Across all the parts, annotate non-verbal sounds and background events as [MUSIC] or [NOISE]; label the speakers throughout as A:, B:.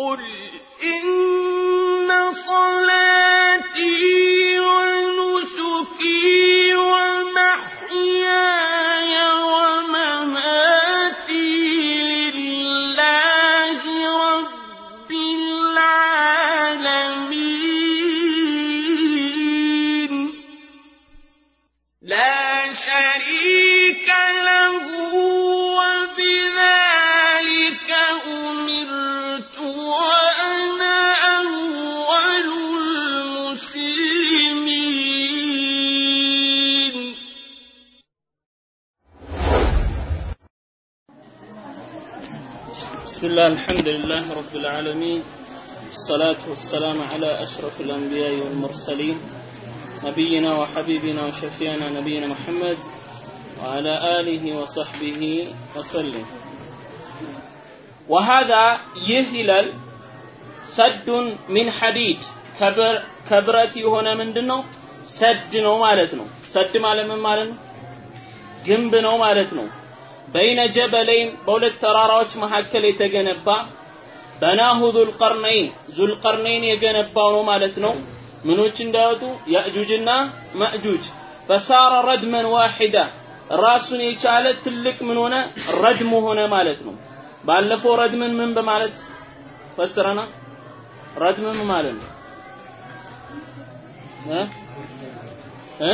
A: قل إن
B: الله الحمد لله رب العالمين الصلاة والسلام على أشرف الأنبياء والمرسلين نبينا وحبيبنا وشفيعنا نبينا محمد وعلى آله وصحبه وسلم. وهذا يهلل سد من حديد. كبر كبرت هنا من دنو سد نو مالتنو سد مالت من جنب نو مالتنو በይነ ጀበለይን በሁለት ተራራዎች መካከል የተገነባ በናሁ ዙልቀርነይን ዙልቀርነይን የገነባው ነው ማለት ነው። ምኖች እንዳይወጡ? ያእጁጅና ማእጁጅ። ፈሳረ ረድመን ዋሂዳ ራሱን የቻለ ትልቅ ምን ሆነ? ረድም ሆነ ማለት ነው። ባለፈው ረድምን ምን በማለት ፈስረና? ረድም ምን ማለት ነው? እ?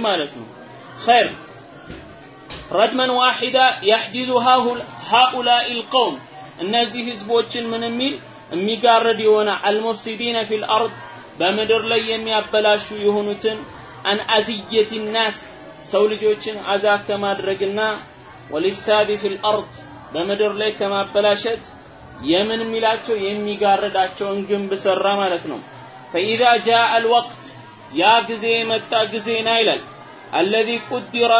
B: ማለት ነው። غير ردما واحدا يحجز هؤلاء القوم እነዚህ ህዝቦችን ምን የሚል? የሚጋረድ የሆነ المفسدين في الأرض በምድር ላይ የሚያበላሹ የሆኑትን عن أذية الناس ሰው ልጆችን አዛ ከማድረግና والفساد في الأرض በምድር ላይ ከማበላሸት የምን የሚላቸው? የሚጋረዳቸውን ግንብ ሰራ ማለት ነው። فإذا جاء الوقت ያ ጊዜ የመጣ ጊዜና ይላል። الذي قدر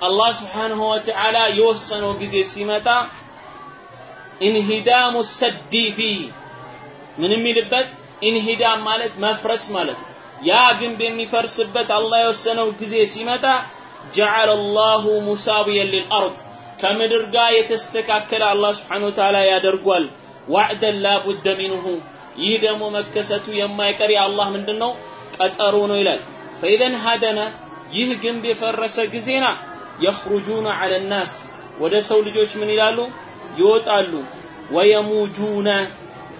B: አላህ سبحانه وتعالى የወሰነው ጊዜ ሲመጣ انهدام السد فيه ምን የሚልበት انهدام ማለት መፍረስ ማለት ነው። ያ ግንብ የሚፈርስበት አላህ የወሰነው ጊዜ ሲመጣ جعله الله مساويا للأرض ከምድር ጋር የተስተካከለ አላህ سبحانه وتعالى ያደርጓል። ዋዕደን ላቡደ ሚንሁ ይህ ደግሞ መከሰቱ የማይቀር የአላህ ምንድን ነው ቀጠሮ ነው ይላል። ፈኢዘን ሀደመ ይህ ግንብ የፈረሰ ጊዜና የኽሩጁነ ዐለ ናስ ወደ ሰው ልጆች ምን ይላሉ ይወጣሉ ወየሙጁነ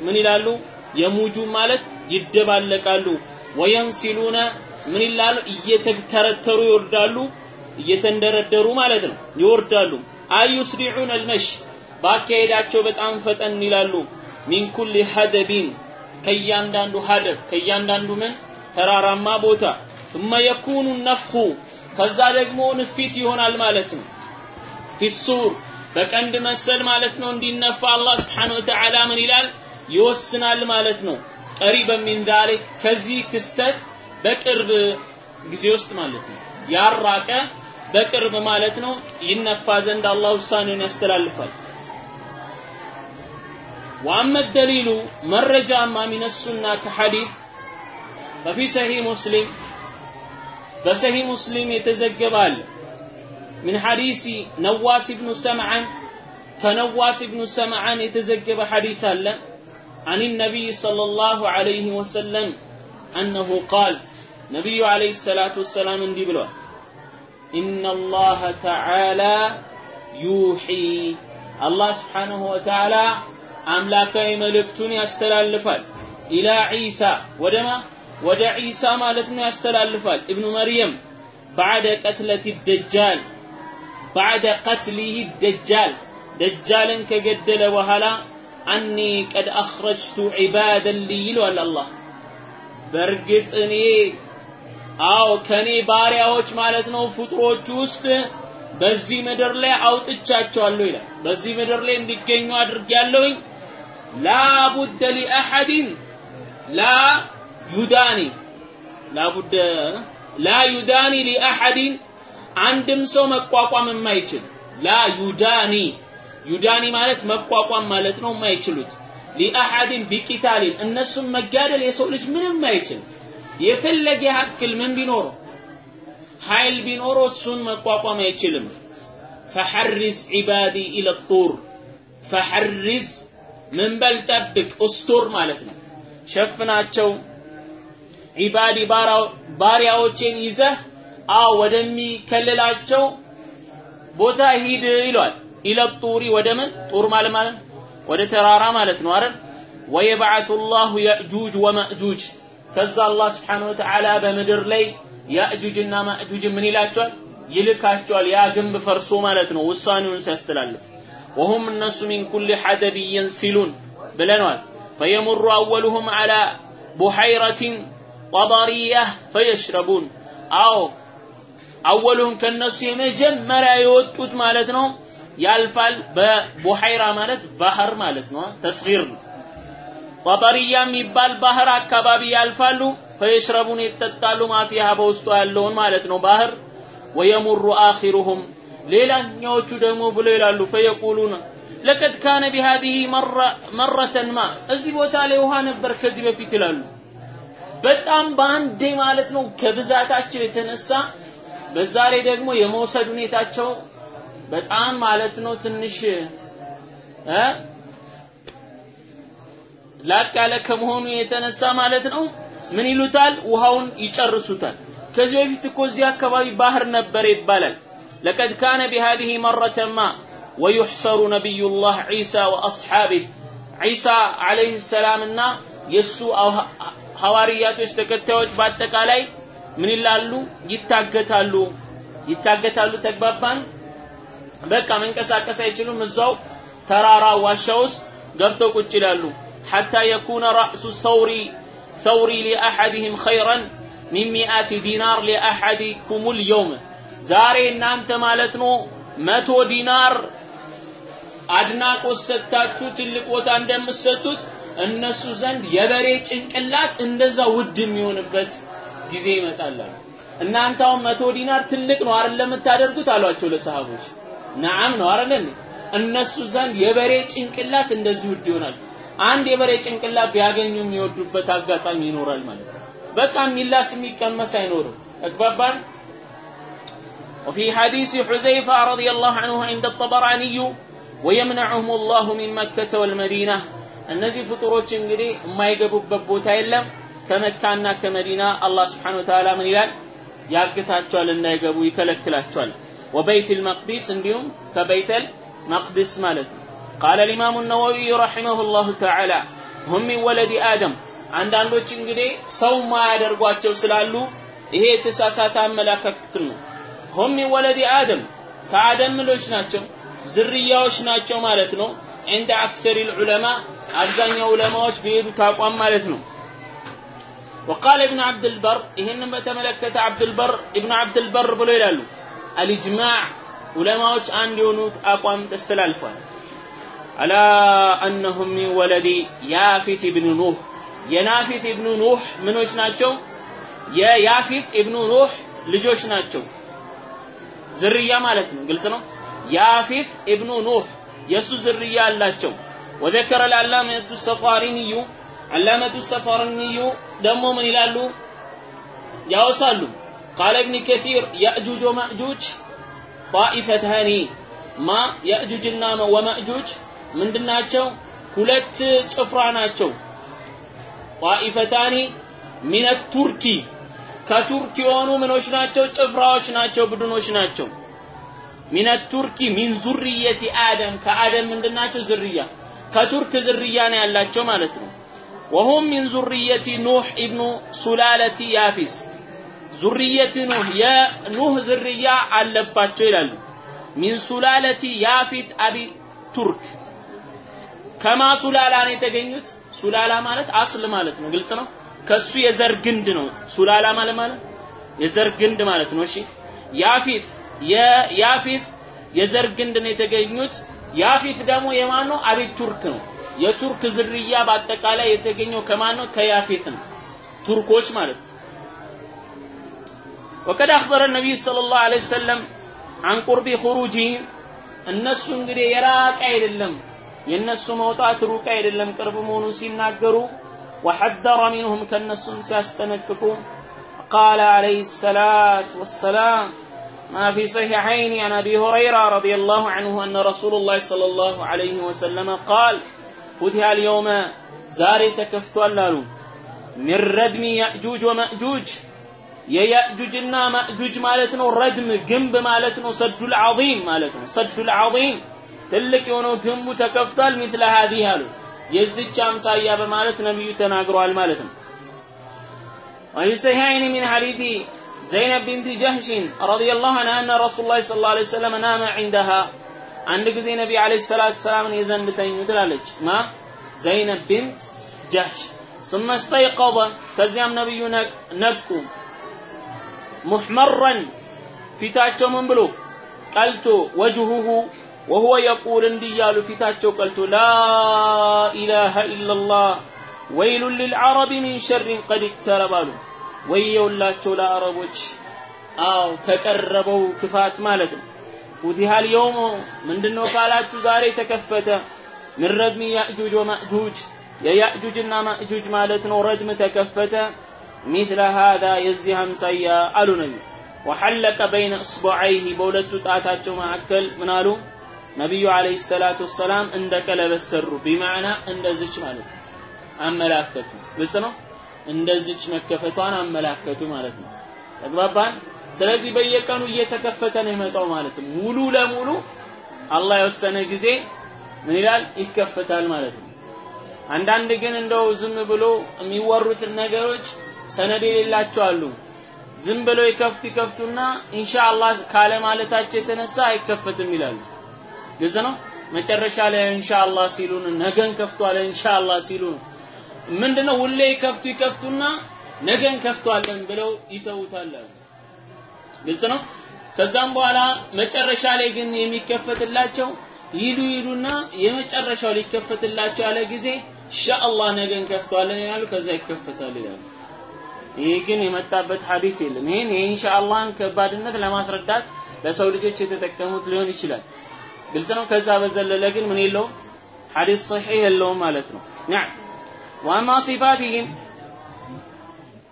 B: ምን ይላሉ የሙጁ ማለት ይደባለቃሉ ወየንሲሉነ ምን ይላሉ እየተተረተሩ ይወርዳሉ እየተንደረደሩ ማለት ነው ይወርዳሉ አዩስሪዑን አልመሽ ባካሄዳቸው በጣም ፈጠን ይላሉ ሚን ኩል ሀደቢን ከእያንዳንዱ ሀደብ ከእያንዳንዱ ምን ተራራማ ቦታ ثم يكون النفخ ከዛ ደግሞ ንፊት ይሆናል ማለት ነው ፊሱር በቀንድ መሰል ማለት ነው እንዲነፋ አላህ Subhanahu Wa Ta'ala ምን ይላል ይወስናል ማለት ነው ቀሪበ ሚን ዛሊክ ከዚህ ክስተት በቅርብ ጊዜ ውስጥ ማለት ነው ያራቀ በቅርብ ማለት ነው ይነፋ ዘንድ አላህ ውሳኔውን ያስተላልፋል وأما الدليل مرجع ما من السنة كحديث ففي صحيح مسلم بصحيح مسلم يتزجبال من حديث نواس بن سمعان كنواس بن سمعان يتزجب حديث الله عن النبي صلى الله عليه وسلم أنه قال نبي عليه الصلاة والسلام اندي بلوه إن الله تعالى يوحي الله سبحانه وتعالى أملاكي ملكتون يستلالفال إلى عيسى ودما ወደ ዒሳ ማለት ነው ያስተላልፋል እብኑ መርየም ባዕደ ቀትለት ደጃል ባዕደ ቀትሊህ ደጃል ደጃልን ከገደለ በኋላ አኒ ቀድ አኽረጅቱ ዒባደን ሊ ይለዋል አላህ በእርግጥ እኔ አዎ ከኔ ባሪያዎች ማለት ነው ፍጡሮች ውስጥ በዚህ ምድር ላይ አውጥቻቸዋለሁ ይላል። በዚህ ምድር ላይ እንዲገኙ አድርጌያለሁኝ። ላቡደ ሊአሐድን ላ ዩዳኒ ላቡደ ላ ዩዳኒ ሊአሐድን አንድም ሰው መቋቋም የማይችል لا يدان يدان ማለት መቋቋም ማለት ነው የማይችሉት። لأحد بقتال እነሱም መጋደል የሰው ልጅ ምንም አይችል የፈለገ ያክል ምን ቢኖረው ኃይል ቢኖረው እሱን መቋቋም አይችልም። فحرز عبادي إلى الطور فحرز ምን ጠብቅ استر ማለት ነው። ሸፍናቸው عبادي ባሪያዎቼን ይዘህ አዎ ወደሚከልላቸው ቦታ ሂድ ይሏል። ኢለጡሪ ወደ ምን? ጡር ማለት ማለት ወደ ተራራ ማለት ነው አይደል? ወየብዓቱ ላሁ የእጁጅ ወመእጁጅ ከዛ አላህ ስብሓነሁ ወተዓላ በምድር ላይ ያእጁጅና ማእጁጅ ምን ይላቸዋል? ይልካቸዋል። ያ ግንብ ፈርሶ ማለት ነው። ውሳኔውን ሲያስተላልፍ። ወሁም እነሱ ሚን ኩል ሐደብ የንሲሉን ብለነዋል። ፈየሙሩ አወሉሁም ዐላ ቡሐይረትን ቀበሪያህ ፈየሽረቡን አዎ አወሉሁም ከነሱ የመጀመሪያ የወጡት ማለት ነው ያልፋል በቡሐይራ ማለት ባህር ማለት ነው ተስጊር ነው ቀበሪያ የሚባል ባህር አካባቢ ያልፋሉ ፈየሽረቡን ይጠጣሉ ማፊያ በውስጡ ያለውን ማለት ነው ባህር ወየሙሩ አኺሩሁም ሌላኛዎቹ ደግሞ ብሎ ይላሉ ፈየቁሉነ ለቀድ ካነ ቢሃዲህ መረተን ማ እዚህ ቦታ ላይ ውሃ ነበር ከዚህ በፊት ይላሉ በጣም በአንዴ ማለት ነው ከብዛታቸው የተነሳ በዛ ላይ ደግሞ የመውሰድ ሁኔታቸው በጣም ማለት ነው ትንሽ እ? ላቅ ያለ ከመሆኑ የተነሳ ማለት ነው ምን ይሉታል? ውሃውን ይጨርሱታል። ከዚህ በፊት እኮ እዚህ አካባቢ ባህር ነበር ይባላል። ለቀድ ካነ ቢሃዲህ መረተን ማ ወዩሕሰሩ ነቢዩላህ ዒሳ ወአስሓቢህ ዒሳ ዓለይህ ሰላምና የእሱ ሐዋርያቶች ተከታዮች በአጠቃላይ ምን ይላሉ? ይታገታሉ። ይታገታሉ። ተግባባን። በቃ መንቀሳቀስ አይችሉም። እዛው ተራራ ዋሻ ውስጥ ገብተው ቁጭ ይላሉ። ሐታ የኩነ ረእሱ ሰውሪ ሰውሪ ሊአሐድህም ኸይረን ሚን ሚአቲ ዲናር ሊአሐድኩም ልየውም ዛሬ እናንተ ማለት ነው መቶ ዲናር አድናቆት ሰጥታችሁ ትልቅ ቦታ እንደምትሰጡት እነሱ ዘንድ የበሬ ጭንቅላት እንደዛ ውድ የሚሆንበት ጊዜ ይመጣል እናንተ አሁን መቶ ዲናር ትልቅ ነው አይደል ለምታደርጉት አሏቸው ለሰሃቦች ነዓም ነው አይደል እነሱ ዘንድ የበሬ ጭንቅላት እንደዚህ ውድ ይሆናል አንድ የበሬ ጭንቅላት ቢያገኙ የሚወዱበት አጋጣሚ ይኖራል ማለት ነው በቃ የሚላስ የሚቀመስ አይኖርም ተግባባን وفي حديث حذيفة رضي الله عنه عند الطبراني ويمنعهم الله من مكة والمدينة እነዚህ ፍጡሮች እንግዲህ የማይገቡበት ቦታ የለም ከመካና ከመዲና አላህ ስብሓን ወተዓላ ምን ይላል ያግታቸዋል እንዳይገቡ ይከለክላቸዋል ወበይት ልመቅዲስ እንዲሁም ከበይተል መቅድስ ማለት ነው ቃለ ልኢማሙ ነወዊይ ረሒመሁ ላሁ ተዓላ ሁም ሚን ወለዲ አደም አንዳንዶች እንግዲህ ሰው ማያደርጓቸው ስላሉ ይሄ የተሳሳተ አመለካከት ነው ሁም ሚን ወለዲ አደም ከአደም ምሎች ናቸው ዝርያዎች ናቸው ማለት ነው عند أكثر العلماء አብዛኛው ዑለማዎች በሄዱት አቋም ማለት ነው وقال ابن عبد البر ይህንን በተመለከተ عبد البر ابن عبد البر ብሎ ይላሉ الإجماع ዑለማዎች አንድ የሆኑት አቋም ተስተላልፏል على أنهم من ولد يافث ابن نوح የናፊት ኢብኑ ኑህ ምኖች ናቸው የያፊት ኢብኑ ኑህ ልጆች ናቸው ዝርያ ማለት ነው ግልጽ ነው ያፊት ኢብኑ ኑህ የሱ ዝርያ አላቸው ወዘከረ ለዓላመቱ ሰፋሪንዩ ዓላመቱ ሰፋሪንዩ ደግሞ ምን ይላሉ? ያወሳሉ። ቃለ ኢብን ከሲር ያእጁጅ ወማእጁጅ طائفتان ማ ያእጁጅና ወማእጁጅ ምንድናቸው? ሁለት ጭፍራ ናቸው። طائفتان من الترك ከቱርክ የሆኑ ምኖች ናቸው? ጭፍራዎች ናቸው ቡድኖች ናቸው። من الترك من ذرية آدم ከአደም ምንድናቸው? ዝርያ። ከቱርክ ዝርያ ነው ያላቸው ማለት ነው። وهم من ذرية نوح ابن سلالة يافث። ዙርየቲ ኑህ የኑህ ዝርያ አለባቸው ይላሉ። ሚን ሱላለቲ ያፊት አቢ ቱርክ። ከማ ሱላላ ነው የተገኙት? ሱላላ ማለት አስል ማለት ነው። ግልጽ ነው? ከሱ የዘር ግንድ ነው። ሱላላ ማለት ማለት የዘር ግንድ ማለት ነው። እሺ ያፊት የያፊት የዘር ግንድ ነው የተገኙት ያፊት ደግሞ የማን ነው? አቤት ቱርክ ነው። የቱርክ ዝርያ በአጠቃላይ የተገኘው ከማን ነው? ከያፊት ነው። ቱርኮች ማለት ነው። ወቀድ አኽበረ ነቢይ ሰለላሁ ዐለይሂ ወሰለም አን ቁርቢ ኹሩጂ እነሱ እንግዲህ የራቀ አይደለም የነሱ መውጣት ሩቅ አይደለም ቅርብ መሆኑን ሲናገሩ ወሐደረ ሚንሁም ከነሱም ሲያስጠነቅቁ ቃለ ዐለይሂ ሰላት ወሰላም ما في صحيحين عن أبي هريرة رضي الله عنه أن رسول الله صلى الله عليه وسلم قال ፉቲሃ አልየውመ ዛሬ ተከፍቷል አሉ ሚን ረድሚ ያእጁጅ ወመእጁጅ የያእጁጅና ማእጁጅ ማለት ነው ረድም ግንብ ማለት ነው ሰዱል ዐዚም ማለት ነው ሰዱል ዐዚም ትልቅ የሆነው ግንቡ ተከፍቷል ሚስለ ሀዲህ አሉ የዚች አምሳያ በማለት ነቢዩ ተናግረዋል ማለት ነው وفي الصحيحين من حديث زينب بنت جهش رضي الله عنها أن رسول الله صلى الله عليه وسلم نام عندها አንድ ጊዜ ነቢ አለይሂ ሰላቱ ሰላምን የዘንድ ተኙ ትላለች ማ ዘይነብ ቢንት ጀህሽ ثم استيقظ ከዚያም ነብዩ ነቁ ሙሕመረን ፊታቸው ምን ብሎ ቀልቶ ወጅሁሁ ወሁወ የቁል እንዲህ እያሉ ፊታቸው ቀልቶ ላ ኢላሃ ኢላላህ ወይሉን ሊልዓረቢ ሚን ሸሪን ቀድ ይቅተረብ አሉ ወየውላቸው ለአረቦች። አው ከቀረበው ክፋት ማለት ነው። ፉቲሃል የውሙ ምንድነው ካላችሁ ዛሬ ተከፈተ። ምን ረድሚ ያእጁጅ ወማእጁጅ የያእጁጅና ማእጁጅ ማለት ነው ረድም ተከፈተ። ሚስለ ሃዛ የዚህ አምሳያ አሉ ነቢ። ወሐለቀ በይነ እስቡዐይህ በሁለቱ ጣታቸው መካከል ምን አሉ? ነቢዩ አለይሂ ሰላቱ ወሰላም እንደ ቀለበት ሰሩ። ቢማዕና እንደዚች ማለት ነው። አመላከቱ። ግልጽ ነው እንደዚች መከፈቷን አመላከቱ ማለት ነው። ተግባባን? ስለዚህ በየቀኑ እየተከፈተ ነው የመጣው ማለት ነው። ሙሉ ለሙሉ አላህ የወሰነ ጊዜ ምን ይላል? ይከፈታል ማለት ነው። አንዳንድ ግን እንደው ዝም ብሎ የሚወሩትን ነገሮች ሰነድ የሌላቸው አሉ። ዝም ብለው ይከፍቱ ይከፍቱና ኢንሻአላህ ካለ ማለታቸው የተነሳ አይከፈትም ይላሉ። ግልጽ ነው? መጨረሻ ላይ ኢንሻአላህ ሲሉን ነገን ከፍቷል ኢንሻአላህ ሲሉ ምንድነው ሁሌ ይከፍቱ ይከፍቱና ነገን እንከፍተዋለን ብለው ይተውታል ግልጽ ነው። ከዛም በኋላ መጨረሻ ላይ ግን የሚከፈትላቸው ይሉ ይሉና የመጨረሻው ሊከፈትላቸው ያለ ጊዜ ኢንሻአላህ ነገን እንከፍተዋለን ይላሉ። ከዛ ይከፈታል ይላሉ። ይሄ ግን የመጣበት ሐዲስ የለም። ይሄን የኢንሻአላህን ከባድነት ለማስረዳት ለሰው ልጆች የተጠቀሙት ሊሆን ይችላል። ግልጽ ነው። ከዛ በዘለለ ግን ምን የለውም ሐዲስ ሰሒህ የለውም ማለት ነው። ነዓም ዋማ ሲፋቲሂም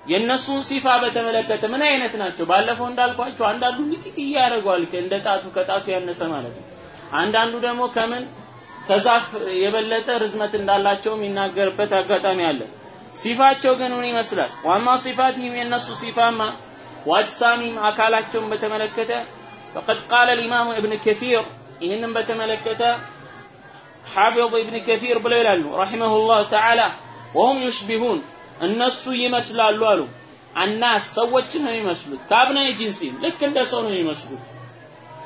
B: የእነሱን ሲፋ በተመለከተ ምን አይነት ናቸው? ባለፈው እንዳልኳቸው አንዳንዱ ሚጢጥ ያደርገዋል እንደ ጣቱ ከጣቱ ያነሰ ማለት ነው። አንዳንዱ ደግሞ ከምን ከዛፍ የበለጠ ርዝመት እንዳላቸው የሚናገርበት አጋጣሚ አለ። ሲፋቸው ግን ምን ይመስላል? ዋማ ሲፋቲሂም የእነሱ ሲፋማ ዋጅሳሚም አካላቸውን በተመለከተ فقد قال الإمام ابن كثير ይህንም በተመለከተ ሐፊዝ እብን ከሲር ብለው ይላሉ رحمه الله تعالى وهم يشبهون እነሱ ይመስላሉ አሉ። الناس ሰዎች ነው የሚመስሉት። كأبناء جنس ልክ እንደ ሰው ነው የሚመስሉት።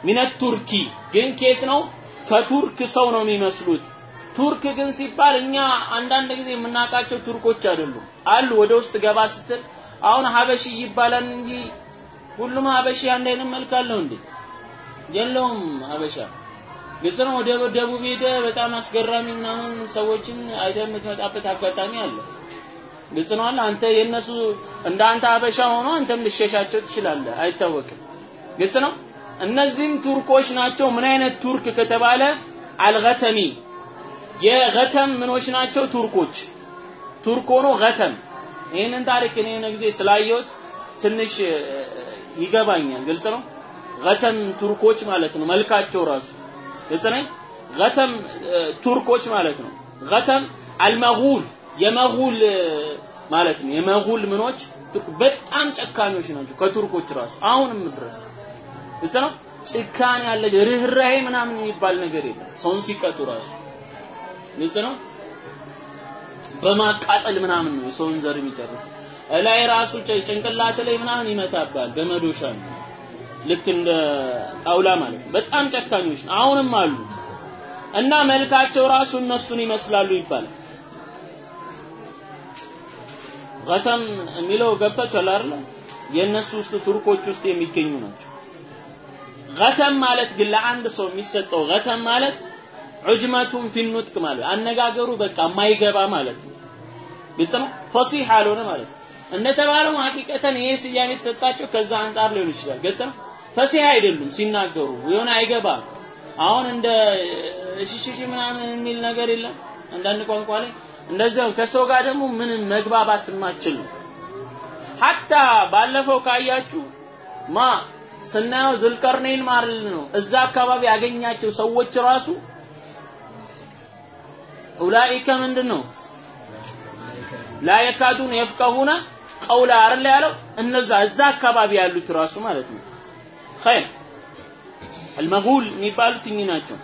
B: من الترك ግን ኬት ነው? ከቱርክ ሰው ነው የሚመስሉት። ቱርክ ግን ሲባል እኛ አንዳንድ ጊዜ የምናውቃቸው ቱርኮች አይደሉም። አሉ ወደ ውስጥ ገባ ስትል አሁን ሀበሺ ይባላል እንጂ ሁሉም ሀበሺ አንድ አይነት መልክ አለው እንዴ? የለውም ሀበሻ። ግልጽ ነው ወደ ደቡብ ሄደ። በጣም አስገራሚ ምናምን ሰዎችን አይተህ የምትመጣበት አጋጣሚ አለ። ግልጽ ነው አንተ የነሱ እንደ አንተ ሀበሻ ሆኖ አንተም ልሸሻቸው ትችላለህ። አይታወቅም። ግልጽ ነው። እነዚህም ቱርኮች ናቸው። ምን አይነት ቱርክ ከተባለ አልገተሚ። የገተም ምኖች ናቸው? ቱርኮች። ቱርክ ሆኖ ገተም። ይህንን ታሪክ እኔ የሆነ ጊዜ ስላየሁት ትንሽ ይገባኛል። ግልጽ ነው? ገተም ቱርኮች ማለት ነው። መልካቸው ራሱ ግልጽ ነኝ ገተም ቱርኮች ማለት ነው። ገተም አልመጉል የመጉል ማለት ነው። የመጉል ምኖች በጣም ጨካኞች ናቸው ከቱርኮች ራሱ። አሁንም ድረስ ግልጽ ነው? ጭካኔ ያለ ርህራሄ ምናምን የሚባል ነገር የለም። ሰውን ሲቀጡ ራሱ ግልጽ ነው? በማቃጠል ምናምን ነው የሰውን ዘር የሚጨርሱት። ላይ ራሱ ጭንቅላት ላይ ምናምን ይመታባል በመዶሻ ነው ልክ እንደ ጣውላ ማለት ነው። በጣም ጨካኞች አሁንም አሉ። እና መልካቸው ራሱ እነሱን ይመስላሉ ይባላል። ገተም የሚለው ገብታችኋል አይደል? የእነሱ ውስጥ ቱርኮች ውስጥ የሚገኙ ናቸው። ገተም ማለት ግን ለአንድ ሰው የሚሰጠው ገተም ማለት ዑጅመቱን ፊኑጥቅ ማለት አነጋገሩ በቃ የማይገባ ማለት ነው። ግልጽ ነው? ፈሲህ አልሆነ ማለት እንደተባለው ሀቂቀተን ይሄ ስያሜ የተሰጣቸው ከዛ አንጻር ሊሆን ይችላል። ግልጽ ነው ፈሲህ አይደሉም ሲናገሩ። የሆነ አይገባም። አሁን እንደ ሽሽሽ ምናምን የሚል ነገር የለም። አንዳንድ ቋንቋ ላይ እንደዚያው ከሰው ጋር ደግሞ ምንም መግባባት የማችል ነው። ሀታ ባለፈው ካያችሁ ማ ስናየው ዙልቀርነይን ማለት ነው። እዛ አካባቢ ያገኛቸው ሰዎች ራሱ ኡላኢከ ምንድን ነው ላ የካዱን የፍቀሁነ ቀውላ አይደል ያለው? እነዛ እዛ አካባቢ ያሉት ራሱ ማለት ነው ኸይር። አልመጉል የሚባሉት እኚህ ናቸው።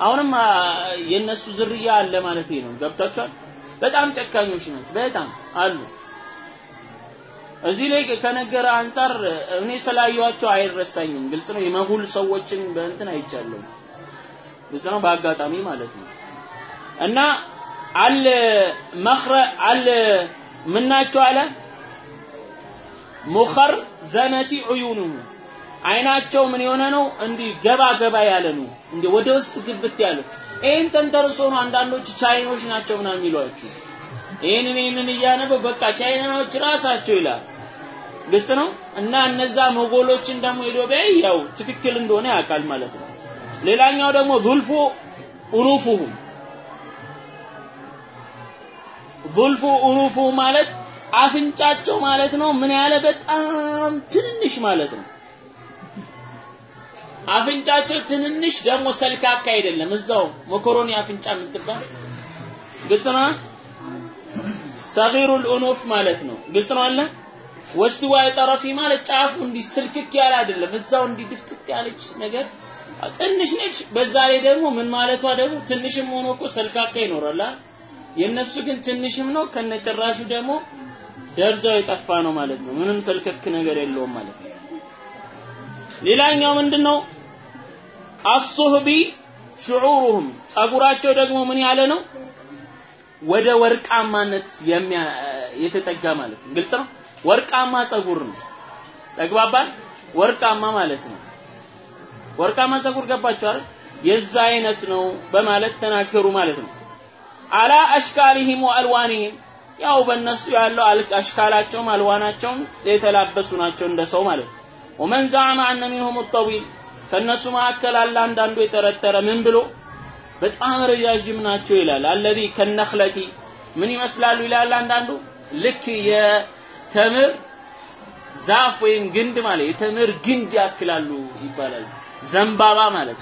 B: አሁንም የነሱ ዝርያ አለ ማለት ነው። ገብታችኋል? በጣም ጨካኞች ናቸው። በጣም አሉ። እዚህ ላይ ከነገረ አንጻር እኔ ስላየኋቸው አይረሳኝም። ግልጽ ነው። የመጉል ሰዎችን በእንትን አይቻለሁ። ግልጽ ነው። በአጋጣሚ ማለት ነው። እና አለ መኽረ አለ ምናቸው አለ? ሙኸር ዘነቲ ዑዩኑሁ አይናቸው ምን የሆነ ነው? እንዲህ ገባ ገባ ያለ ነው። እንዲህ ወደ ውስጥ ግብት ያለ ይህን ተንተርሶ ነው አንዳንዶች ቻይኖች ናቸው ምናምን የሚሏችሁ። ይህንን ይህንን እያነበው በቃ ቻይናዎች ራሳቸው ይላል። ግልጽ ነው? እና እነዛ ሞጎሎችን ደግሞ ቢያይ ያው ትክክል እንደሆነ ያውቃል ማለት ነው። ሌላኛው ደግሞ ዙልፉ ኡሩፉሁም ዙልፉ ኡሩፉ ማለት አፍንጫቸው ማለት ነው ምን ያለ? በጣም ትንንሽ ማለት ነው አፍንጫቸው ትንንሽ ደግሞ ሰልካካ አይደለም እዛው መኮሮኒ አፍንጫ የምትባል ግልጽ ነው ሰጊሩል ኡኑፍ ማለት ነው። ግልጽ ነው አለ? ወስድዋ የጠረፊ ማለት ጫፉ እንዲህ ስልክክ ያለ አይደለም። እዛው እንዲህ ድፍጥጥ ያለች ነገር ትንሽ ነች። በዛ ላይ ደግሞ ምን ማለቷ ደግሞ ትንሽም ሆኖ እኮ ሰልካካ ይኖራል የነሱ ግን ትንሽም ነው። ከነጭራሹ ደግሞ ደብዛው የጠፋ ነው ማለት ነው። ምንም ሰልከክ ነገር የለውም ማለት ነው ሌላኛው ምንድነው? አሱህቢ ሽዑሩሁም ጸጉራቸው ደግሞ ምን ያለ ነው? ወደ ወርቃማነት የተጠጋ ማለት ነው። ግልጽ ነው? ወርቃማ ጸጉር ነው። ተግባባን? ወርቃማ ማለት ነው። ወርቃማ ጸጉር ገባችሁ አይደል? የዛ አይነት ነው በማለት ተናገሩ ማለት ነው። አላ አሽካሊሂም ወአልዋኒሂም ያው በእነሱ ያለው አሽካላቸውም አልዋናቸውም የተላበሱ ናቸው እንደ ሰው ማለት ነው ወመን ዘዓመ አነ ሚንሁም ጠዊል ከእነሱ መካከል አለ አንዳንዱ የጠረጠረ ምን ብሎ? በጣም ረጃጅም ናቸው ይላል። አለዚ ከነኽለቲ ምን ይመስላሉ ይላል አንዳንዱ? ልክ የተምር ዛፍ ወይም ግንድ ማለት የተምር ግንድ ያክላሉ ይባላል። ዘንባባ ማለት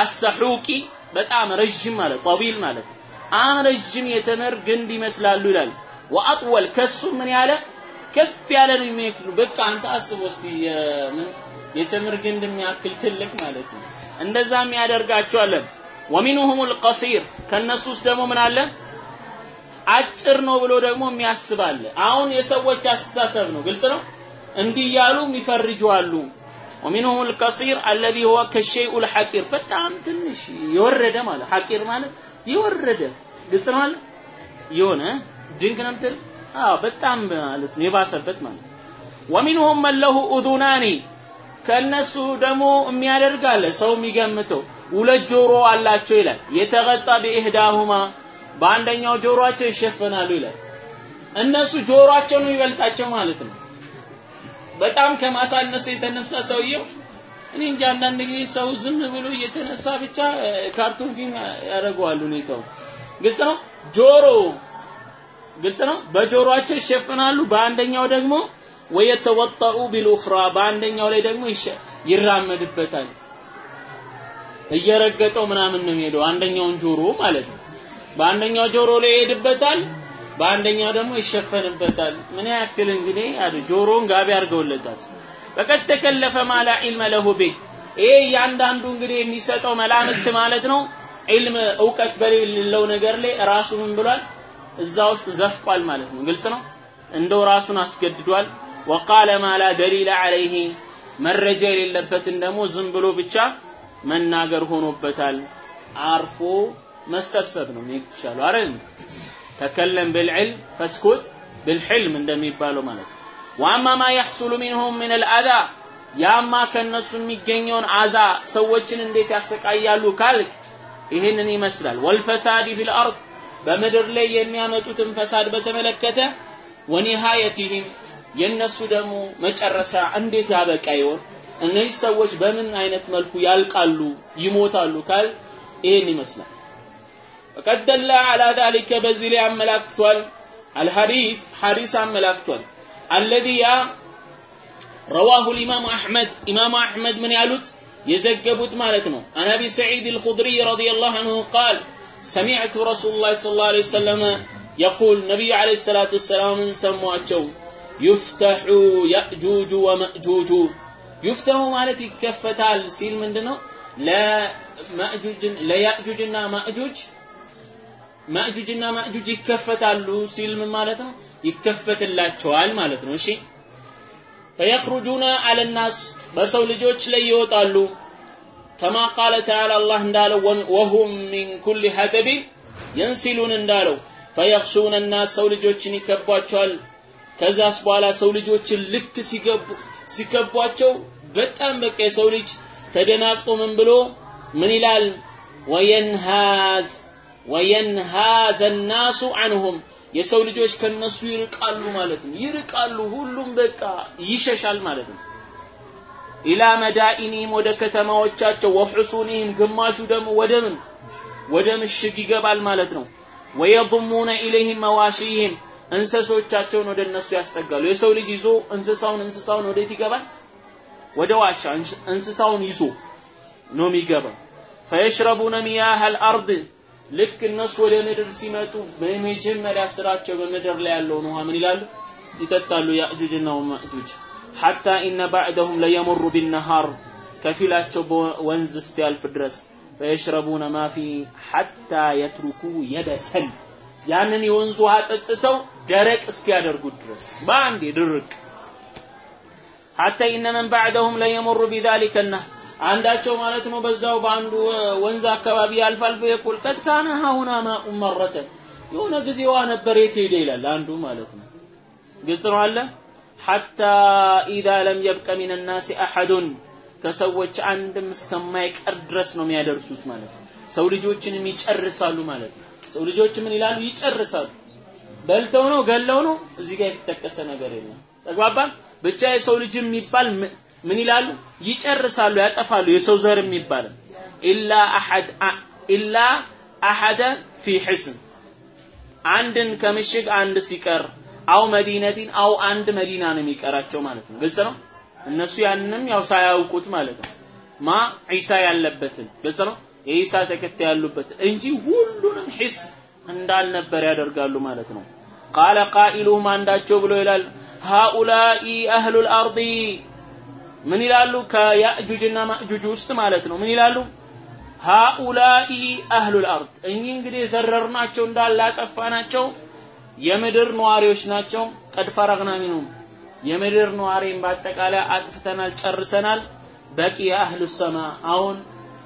B: አሰሑቂ በጣም ረጅም ማለት ጠዊል ማለት በጣም ረጅም የተምር ግንድ ይመስላሉ ይላል። ወአጥወል ከሱ ምን ያለ ከፍ ያለ ነው የሚያክሉ በቃ አንተ አስብ እስቲ የተምር ግንድ የሚያክል ትልቅ ማለት ነው እንደዛም ያደርጋቸዋለን ወሚንሁም القصير ከነሱ ውስጥ ደግሞ ምን አለ አጭር ነው ብሎ ደግሞ የሚያስብ አለ አሁን የሰዎች አስተሳሰብ ነው ግልጽ ነው እንዲህ እያሉ የሚፈርጁ አሉ ومنهم القصير الذي هو كالشيء الحقير በጣም ትንሽ የወረደ ማለት ሐቂር ማለት የወረደ ግልጽ ነው አለ የሆነ ድንክ ነው የምትል አዎ በጣም ማለት ነው የባሰበት ማለት ወሚንሁም መን ለሁ ኡዙናኒ ደግሞ የሚያደርግ ሰው የሚገምተው ሁለት ጆሮ አላቸው ይላል። የተቀጣ ቢኢህዳሁማ በአንደኛው ጆሮአቸው ይሸፈናሉ ይላል። እነሱ ጆሮአቸው ነው ይበልጣቸው ማለት ነው። በጣም ከማሳነሱ የተነሳ ሰውየው እኔ እንጂ አንዳንድ ጊዜ ሰው ዝም ብሎ እየተነሳ ብቻ ካርቱን ፊልም ያደርገዋል ሁኔታው። ግልጽ ነው? ጆሮ ግልጽ ነው? በጆሮአቸው ይሸፍናሉ በአንደኛው ደግሞ ወየተወጠኡ ቢልኡኽራ በአንደኛው ላይ ደግሞ ይራመድበታል። እየረገጠው ምናምን ነው የሚሄደው አንደኛውን ጆሮ ማለት ነው። በአንደኛው ጆሮ ላይ ይሄድበታል በአንደኛው ደግሞ ይሸፈንበታል። ምን ያክል እንግዲህ አሉ ጆሮን ጋቢ አድርገውለታል። በቀድ ተከለፈ ማላ ዒልመ ለሁ ቢህ ይሄ እያንዳንዱ እንግዲህ የሚሰጠው መላምት ማለት ነው ዒልም እውቀት በሌለው ነገር ላይ ራሱ ምን ብሏል እዛ ውስጥ ዘፍቋል ማለት ነው ግልጽ ነው እንደው ራሱን አስገድዷል ወቃለ ማ ላ ደሊለ ዐለይህ መረጃ የሌለበትን ደግሞ ዝም ብሎ ብቻ መናገር ሆኖበታል አርፎ መሰብሰብ ነው የሚሻለው አይደል ተከለም بالعلم فاسكت بالحلم እንደሚባለው ማለት ዋማ ማ يحصل منهم من الاذى ያማ ከነሱ የሚገኘውን አዛ ሰዎችን እንዴት ያሰቃያሉ ካልክ ይህንን ይመስላል ወልፈሳድ في الارض በምድር ላይ የሚያመጡትን ፈሳድ በተመለከተ ወኒሃየቲህም የነሱ ደግሞ መጨረሻ እንዴት ያበቃ ይሆን እነዚህ ሰዎች በምን አይነት መልኩ ያልቃሉ ይሞታሉ ካል ይሄን ይመስላል فقد دل على ذلك በዚህ ላይ አመላክቷል الحديث حديث አመላክቷል الذي رواه الإمام أحمد إمام أحمد من ያሉት የዘገቡት ማለት ነው عن أبي سعيد الخدري رضي الله عنه قال ሰሚዕቱ ረሱሉላህ ሰለላሁ ዐለይሂ ወሰለም የቁል ነቢዩ ዐለይሂ ሰላቱ ወሰላምን ሰሟቸው። ዩፍተሑ የእጁጁ ወመእጁጁ ዩፍተሁ ማለት ይከፈታል ሲል ምንድነው? ለያእጁጅና ማእጁጅ ማእጁጅና ማእጁጅ ይከፈታሉ ሲል ምን ማለት ነው? ይከፈትላቸዋል ማለት ነው። እሺ ፈየኽሩጁና አለናስ በሰው ልጆች ላይ ይወጣሉ። ከማ ቃለ ተዓላ አላህ እንዳለው ወሁም ሚን ኩል ሀደቢን የንሲሉን እንዳለው ፈየኽሹነ ናስ ሰው ልጆችን ይከቧቸዋል። ከዛስ በኋላ ሰው ልጆችን ልክ ሲከቧቸው በጣም በቃ የሰው ልጅ ተደናቅጦ ምን ብሎ ምን ይላል? ወየንሃዝ ወየንሃዘ ናሱ አንሁም። የሰው ልጆች ከነሱ ይርቃሉ ማለት ነው። ይርቃሉ ሁሉም በቃ ይሸሻል ማለት ነው ኢላ መዳኢኒም ወደ ከተማዎቻቸው ወሑሱኒህም ግማሹ ደግሞ ወደ ምን? ወደ ምሽግ ይገባል ማለት ነው። ወየضሙነ ኢለይህም መዋሺህም እንስሶቻቸውን ወደ እነሱ ያስጠጋሉ። የሰው ልጅ ይዞ እንስሳውን እንስሳውን ወዴት ይገባል? ወደ ዋሻ እንስሳውን ይዞ ነው የሚገባው። ፈየሽረቡነ ሚያህ አልአርድ ልክ እነሱ ወደ ምድር ሲመጡ በመጀመሪያ ስራቸው በምድር ላይ ያለውን ውሃ ምን ይላሉ? ይጠጣሉ። ያእጁጅና ወማእጁጅ ሐታ ኢነ ባዕደሁም ለየሙሩ ቢነሃር ከፊላቸው በወንዝ እስቲያልፍ ድረስ ፈየሽረቡነ ማ ሐታ የትሩኩ የበሰል ያንን የወንዝ ውሃ ጠጥተው ደረቅ እስኪያደርጉት ድረስ በአንድ ድርቅ ሐታ ኢነ መን ባዕደሁም ለየሙሩ ቢዛሊከ ነህር አንዳቸው ማለት ነው በዛው በአንዱ ወንዝ አካባቢ ያልፋል የቁል ቀድ ካነ ሀሁና ማኡ መረተ የሆነ ጊዜ ውሃ ነበር የት ሄደ ይላል አንዱ ማለት ነው። ግልጽ ነው አለ ሐታ ኢዛ ለም የብቀ ሚን ናሲ አሐዱን ከሰዎች አንድም እስከማይቀር ድረስ ነው የሚያደርሱት ማለት ነው። ሰው ልጆችንም ይጨርሳሉ ማለት ነው። ሰው ልጆች ምን ይላሉ? ይጨርሳሉ። በልተው ነው? ገለው ነው? እዚህ ጋር የተጠቀሰ ነገር የለም። ተግባባን ብቻ የሰው ልጅ የሚባል ምን ይላሉ? ይጨርሳሉ ያጠፋሉ። የሰው ዘር የሚባል ኢላ አሐድ ኢላ አሐደ ፊ ሕስን አንድን ከምሽግ አንድ ሲቀር አው መዲነቲን አው አንድ መዲና ነው የሚቀራቸው ማለት ነው። ግልጽ ነው? እነሱ ያንንም ያው ሳያውቁት ማለት ነው። ማ ዒሳ ያለበትን ግልጽ ነው? የኢሳ ተከታይ ያሉበት እንጂ ሁሉንም ሒስ እንዳልነበር ያደርጋሉ ማለት ነው። قال قائلهم አንዳቸው ብሎ ይላል هؤلاء أهل الأرض። ምን ይላሉ? ከያእጁጅና ማእጁጅ ውስጥ ማለት ነው። ምን ይላሉ? هؤلاء أهل الأرض። እኚህ እንግዲህ የዘረርናቸው እንዳለ ያጠፋናቸው የምድር ነዋሪዎች ናቸው ቀድ ፈረግና ሚንሁም የምድር ነዋሪን በአጠቃላይ አጥፍተናል ጨርሰናል በቂ የአህሉ ሰማ አሁን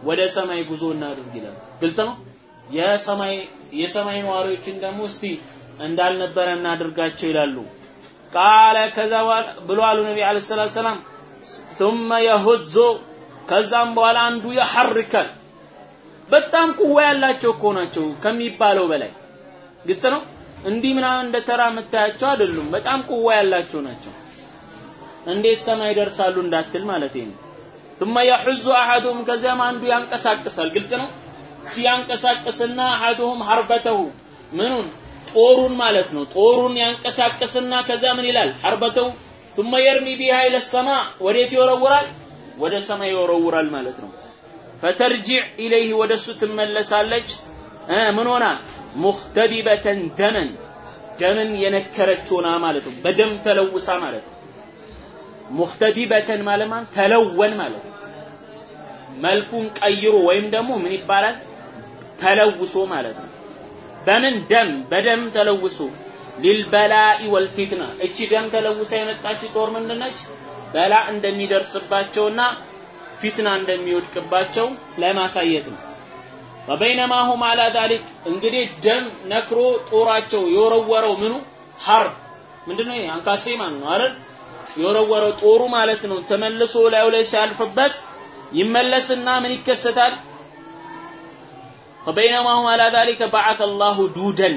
B: ወደ ሰማይ ጉዞ እናድርግ ይላል ግልጽ ነው የሰማይ የሰማይ ነዋሪዎችን ደግሞ እስቲ እንዳልነበረ እናድርጋቸው ይላሉ ቃለ ከዛ ብሎ አሉ ነቢ አለይሂ ሰላቱ ሰላም ثم يهز ከዛም በኋላ አንዱ ያሐርካል በጣም ቁዋ ያላቸው እኮ ናቸው ከሚባለው በላይ ግልጽ ነው እንዲህ ምናምን እንደ ተራ የምታያቸው አይደሉም በጣም ቁዋ ያላቸው ናቸው እንዴት ሰማይ ይደርሳሉ እንዳትል ማለት ነው ثم يحز احدهم ከዚያም አንዱ ያንቀሳቅሳል ግልጽ ነው ያንቀሳቅስና አሐዱሁም ሐርበተሁ ምኑን ጦሩን ማለት ነው ጦሩን ያንቀሳቅስና ከዛ ምን ይላል ሐርበተው ثم يرمي بها الى السماء ወዴት ይወረውራል ወደ ሰማይ ይወረውራል ማለት ነው فترجع اليه ወደሱ ትመለሳለች ምን ሆና ሙክተዲበተን ደመን ደምን የነከረች ሆና ማለት ነው። በደም ተለውሳ ማለት ነው። ሙክተዲበተን ማለት ማለት ተለወን ማለት ነው። መልኩን ቀይሮ ወይም ደግሞ ምን ይባላል? ተለውሶ ማለት ነው። በምን? ደም በደም ተለውሶ። ሊልበላኢ ወልፊትና። እቺ ደም ተለውሳ የመጣች ጦር ምንድነች በላ እንደሚደርስባቸውና ፊትና እንደሚወድቅባቸው ለማሳየት ነው ወበይነማ ሁም አላ ዛሊክ። እንግዲህ ደም ነክሮ ጦራቸው የወረወረው ምኑ? ሐርብ ምንድነው ይሄ? አንካሴ ማለት ነው አይደል? የወረወረው ጦሩ ማለት ነው። ተመልሶ ላዩ ላይ ሲያልፍበት ይመለስና ምን ይከሰታል? ወበይነማ ሁም አላ ዛሊከ በዓተ አላሁ ዱደን።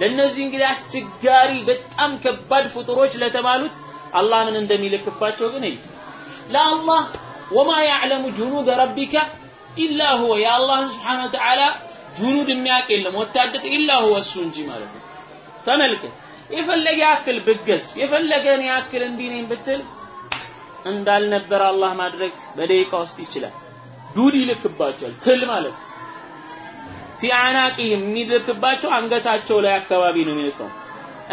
B: ለነዚህ እንግዲህ አስቸጋሪ በጣም ከባድ ፍጡሮች ለተባሉት አላህ ምን እንደሚልክባቸው ግን እይ ለአላህ ወማ ያዕለሙ ጁኑደ ረቢከ ኢላ ሁወ የአላህን ስብሓነ ወተዓላ ጁኑድ የሚያውቅ የለም ወታደር ኢላ ሁወ እሱ እንጂ ማለት ነው ተመልከት የፈለገ ያክል ብገዝ የፈለገን ያክል እንዲህ ብትል እንዳልነበር አላህ ማድረግ በደቂቃ ውስጥ ይችላል ዱድ ይልክባቸዋል ትል ማለት ነው ፊ አናቂህም የሚልክባቸው አንገታቸው ላይ አካባቢ ነው የሚልከው።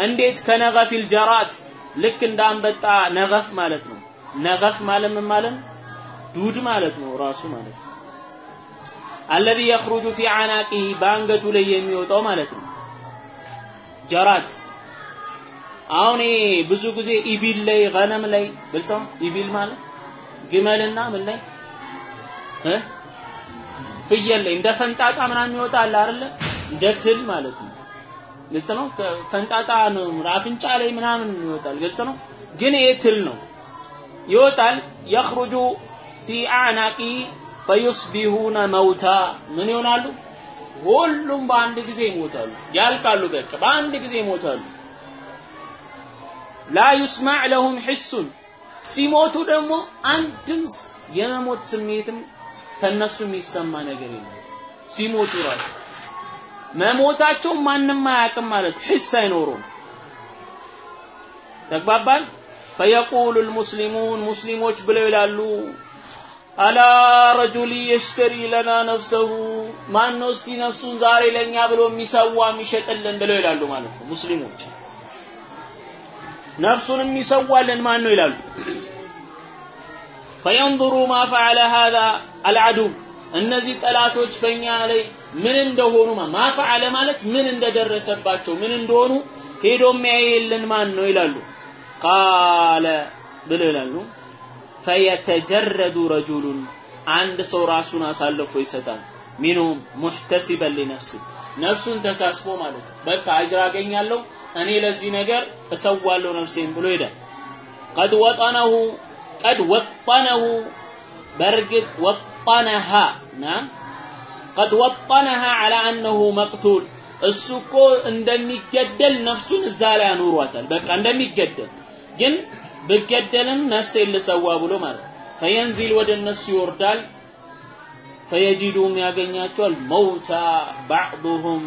B: እንዴት ከነገፊል ጀራት ልክ እንደ አንበጣ ነገፍ ማለት ነው። ነገፍ ማለት ምን ማለት? ዱድ ማለት ነው ራሱ ማለት ነው። አለዚ የኽሩጁ ፊ አናቂህ በአንገቱ ላይ የሚወጣው ማለት ነው። ጀራት አሁን ብዙ ጊዜ ኢቢል ላይ ገነም ላይ ነው። ኢቢል ማለት ግመልና ምን ላይ እ ፍየል ላይ እንደ ፈንጣጣ ምናምን ይወጣል አይደለ? እንደ ትል ማለት ነው። ግልጽ ነው። ፈንጣጣ ነው አፍንጫ ላይ ምናምን ይወጣል። ግልጽ ነው። ግን ይሄ ትል ነው ይወጣል። የኽሩጁ ፊ አዕናቂ ፈዩስቢሁነ መውታ ምን ይሆናሉ? ሁሉም በአንድ ጊዜ ይሞታሉ፣ ያልቃሉ። በቃ በአንድ ጊዜ ይሞታሉ። ላ ዩስማዕ ለሁም ሒሱን ሲሞቱ ደግሞ አንድም የመሞት ስሜትም ከነሱ የሚሰማ ነገር የለም። ሲሞቱ ራሱ መሞታቸው ማንም አያውቅም ማለት ሒስ አይኖሩም። ተግባባን? ፈየቁሉ ልሙስሊሙን ሙስሊሞች ብለው ይላሉ አላ ረጁሊ የሽተሪ ለና ነፍሰሁ? ማን ነው እስቲ ነፍሱን ዛሬ ለኛ ብሎ የሚሰዋ የሚሸጥልን ብለው ይላሉ ማለት ነው ሙስሊሞች። ነፍሱን የሚሰዋልን ማን ነው ይላሉ? ፈየንظሩ ማ ፈዐለ ሃዛ አልዐዱ እነዚህ ጠላቶች በእኛ ላይ ምን እንደሆኑ ማ ማለት ምን እንደደረሰባቸው ምን እንደሆኑ ሄዶ የሚያየልን ማን ነው ይላሉ? ቃለ ብለው ይላሉ ፈየተጀረዱ ረጁሉን አንድ ሰው ራሱን አሳልፎ ይሰጣል። ሚንሁም ሙሕተሲበን ሊነፍሲ ነፍሱን ተሳስቦ ማለት ነው። በቃ አጅር አገኛለሁ እኔ ለዚህ ነገር እሰዋለሁ ነፍሴን ብሎ ይሄዳል። ቀድ ወጠነሁ ቀድ ወጠነሁ በእርግጥ ወጠነሃ ና ቀድ ወጠነሃ ዐላ አነሁ መቅቱል እሱ እኮ እንደሚገደል ነፍሱን እዛ ላይ አኑሯታል። በቃ እንደሚገደል። ግን ብገደልም ነፍሴን ልሰዋ ብሎ ማለት ፈየንዚል ወደ እነሱ ይወርዳል። ፈየጂዱም ያገኛቸዋል። መውታ ባዕዱሁም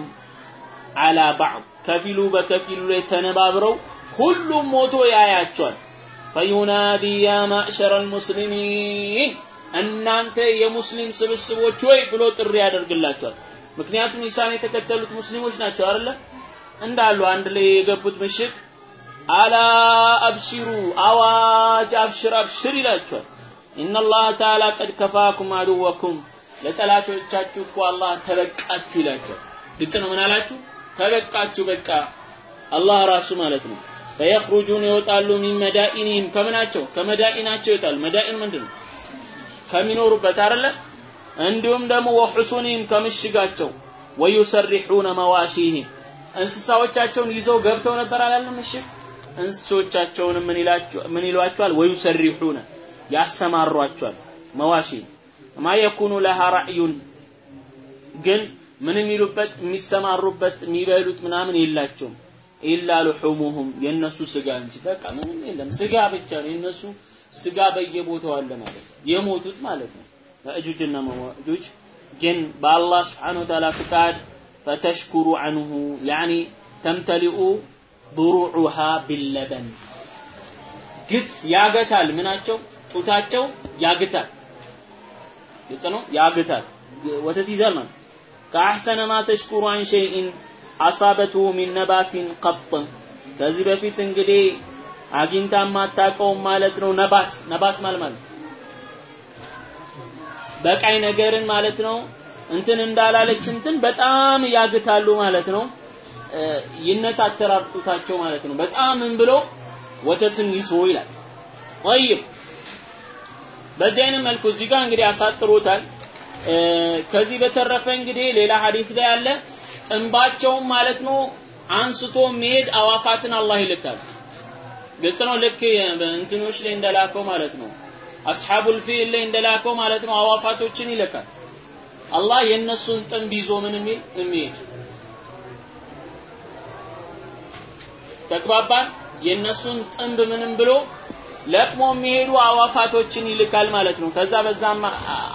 B: አላ ባዕድ። ከፊሉ በከፊሉ ላይ ተነባብረው ሁሉም ሞቶ ያያቸዋል። ፈዩናዲ ያ ማዕሸረ አልሙስሊሚን እናንተ የሙስሊም ስብስቦች ሆይ ብሎ ጥሪ ያደርግላቸዋል። ምክንያቱም ኢሳን የተከተሉት ሙስሊሞች ናቸው አይደለ? እንዳሉ አንድ ላይ የገቡት ምሽግ አላ አብሽሩ አዋጅ አብሽር አብሽር ይላቸዋል። ኢነላህ ተዓላ ቀድ ከፋኩም አድወኩም ለጠላቶቻችሁ እኮ አላህ ተበቃችሁ ይላቸዋል። ግልጽ ነው ምን አላችሁ ተበቃችሁ በቃ አላህ ራሱ ማለት ነው። ፈየኽሩጁን ይወጣሉ ሚን መዳኢኒህም ከምናቸው ከመዳኢናቸው ይወጣሉ። መዳኢን ምንድን ነው ከሚኖሩበት አይደለ? እንዲሁም ደግሞ ወሑሱኒህም ከምሽጋቸው። ወዩሰሪሑነ መዋሺህም እንስሳዎቻቸውን ይዘው ገብተው ነበር አላለም ምሽግ እንስሶቻቸውን ምን ይሏቸዋል? ወዩሰሪሑነ ያሰማሯቸዋል። መዋሺ። ማ የኩኑ ለሃ ራዕዩን ግን ምን የሚሉበት የሚሰማሩበት የሚበሉት ምናምን የላቸውም። ኢላ ሉሑሙሁም የነሱ ስጋ እንጂ። በቃ ምንም የለም። ስጋ ብቻ ነው። የነሱ ስጋ በየቦታው አለ ማለት ነው። የሞቱት ማለት ነው። መእጁጅና መእጁጅ ግን በአላህ ስብሓን ወተዓላ ፍቃድ ፈተሽኩሩ አንሁ ያኒ ተምተሊኡ ضروعها باللبن ግት ያገታል ምናቸው ጡታቸው ያግታል ግልጽ ነው ያግታል ወተት ይዛል ማለት ከአሕሰነ ማ ተሽኩሩ አን ሸይኢን አሳበቱ ሚን ነባቲን ቀጥ ከዚህ በፊት እንግዲህ አግኝታ የማታውቀውም ማለት ነው ነባት ነባት ማለት ማለት በቃይ ነገርን ማለት ነው እንትን እንዳላለች እንትን በጣም ያግታሉ ማለት ነው ይነታተራል ጡታቸው ማለት ነው። በጣም ምን ብሎ ወተትን ይሶ ይላል። ጠይብ በዚህ አይነት መልኩ እዚህ ጋር እንግዲህ አሳጥሮታል። ከዚህ በተረፈ እንግዲህ ሌላ ሐዲስ ላይ አለ ጥንባቸውን ማለት ነው አንስቶ መሄድ አዋፋትን አላህ ይልካል። ግልጽ ነው። ልክ እንትኖች ላይ እንደላከው ማለት ነው። አስሐቡል ፊል ላይ እንደላከው ማለት ነው። አዋፋቶችን ይልካል። አላህ የእነሱን ጥንብ ይዞ ምን የሚል የሚሄድ ተግባባን። የነሱን ጥንብ ምንም ብሎ ለቅሞ የሚሄዱ አዋፋቶችን ይልካል ማለት ነው። ከዛ በዛ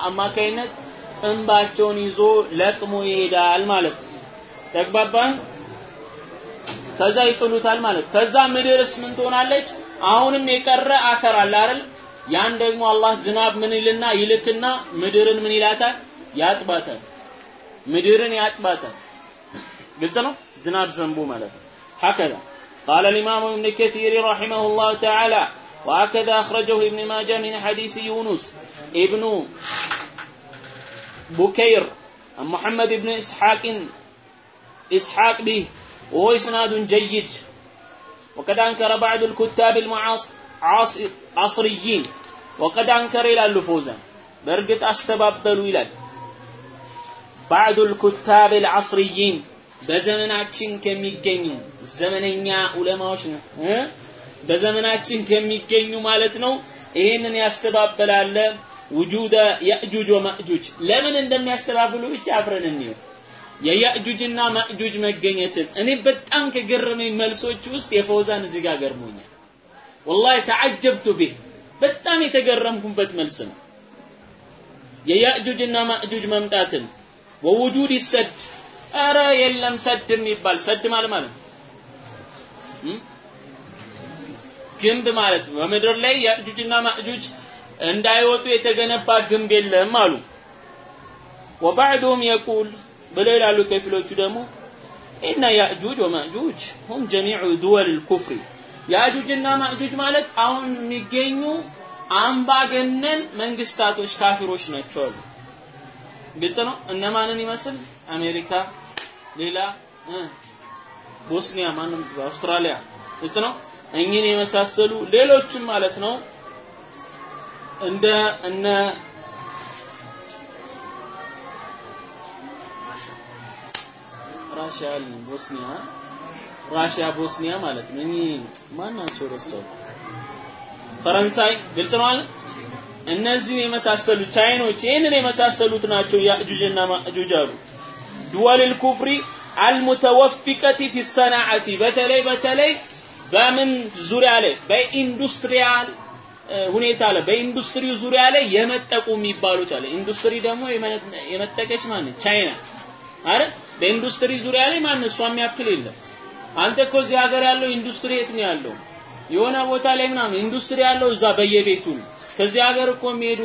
B: አማካይነት ጥንባቸውን ይዞ ለቅሞ ይሄዳል ማለት ነው። ተግባባን? ከዛ ይጥሉታል ማለት ከዛ ምድርስ ምን ትሆናለች? አሁንም የቀረ አፈር አለ አይደል? ያን ደግሞ አላህ ዝናብ ምን ይልና ይልክና ምድርን ምን ይላታል? ያጥባታል። ምድርን ያጥባታል። ግልጽ ነው? ዝናብ ዘንቦ ማለት ነው። ሀከዛ قال الإمام ابن كثير رحمه الله تعالى وهكذا أخرجه ابن ماجه من حديث يونس ابن بكير عن محمد بن إسحاق إسحاق به وهو إسناد جيد. وقد أنكر بعض الكتاب المعاصريين وقد أنكر إلى اللفوزة برقت أستبابلوا إلى بعض الكتاب العصريين. በዘመናችን ከሚገኙ ዘመነኛ ዑለማዎች ነው። በዘመናችን ከሚገኙ ማለት ነው። ይሄንን ያስተባበላለ ውጁደ ያእጁጅ ወማእጁጅ ለምን እንደሚያስተባብሉ ብቻ አብረን እንየው። የያእጁጅና ማእጁጅ መገኘትን። እኔ በጣም ከገረመኝ መልሶች ውስጥ የፈውዛን እዚህ ጋር ገርሞኛል። ወላሂ ተዓጀብቱ ቢህ። በጣም የተገረምኩበት መልስ ነው። የያእጁጅና ማእጁጅ መምጣትን። ወውጁድ ይሰድ ኧረ የለም ሰድ የሚባል ሰድ ማለት ማለት ግንብ ማለት ነው። በምድር ላይ ያእጁጅና ማእጁጅ እንዳይወጡ የተገነባ ግንብ የለም አሉ። ወባዕዱም የቁል ብለው ይላሉ ከፊሎቹ ደግሞ ኢነ ያእጁጅ ወማእጁጅ ሁም ጀሚዑ ዱወል ልኩፍሪ ያእጁጅና ማእጁጅ ማለት አሁን የሚገኙ አምባገነን መንግስታቶች ካፊሮች ናቸው አሉ። ግልጽ ነው? እነማንን ይመስል? አሜሪካ ሌላ? ቦስኒያ ማንም አውስትራሊያ? ግልጽ ነው? እኚህን የመሳሰሉ ሌሎችም ማለት ነው እንደ እነ ራሽያ ቦስኒያ? ራሽያ ቦስኒያ ማለት ነው። እኚህ ማን ናቸው ፈረንሳይ? ግልጽ ነው አለ እነዚህን የመሳሰሉ ቻይኖች ይህንን የመሳሰሉት ናቸው ያእጁጅና ማእጁጅ አሉ ዱወል ልኩፍሪ አልሙተወፊቀቲ ፊ ሰናዓቲ በተለይ በተለይ በምን ዙሪያ ላይ? በኢንዱስትሪያል ሁኔታ ላይ። በኢንዱስትሪው ዙሪያ ላይ የመጠቁ የሚባሉት አለ። ኢንዱስትሪ ደግሞ የመጠቀች ማለት ቻይና አረ በኢንዱስትሪ ዙሪያ ላይ ማን እሷ የሚያክል የለም። አንተ እኮ እዚህ ሀገር ያለው ኢንዱስትሪ የት ነው ያለው? የሆነ ቦታ ላይ ምናምን ኢንዱስትሪ ያለው እዛ በየቤቱ ነው። ከዚህ ሀገር እኮ የሚሄዱ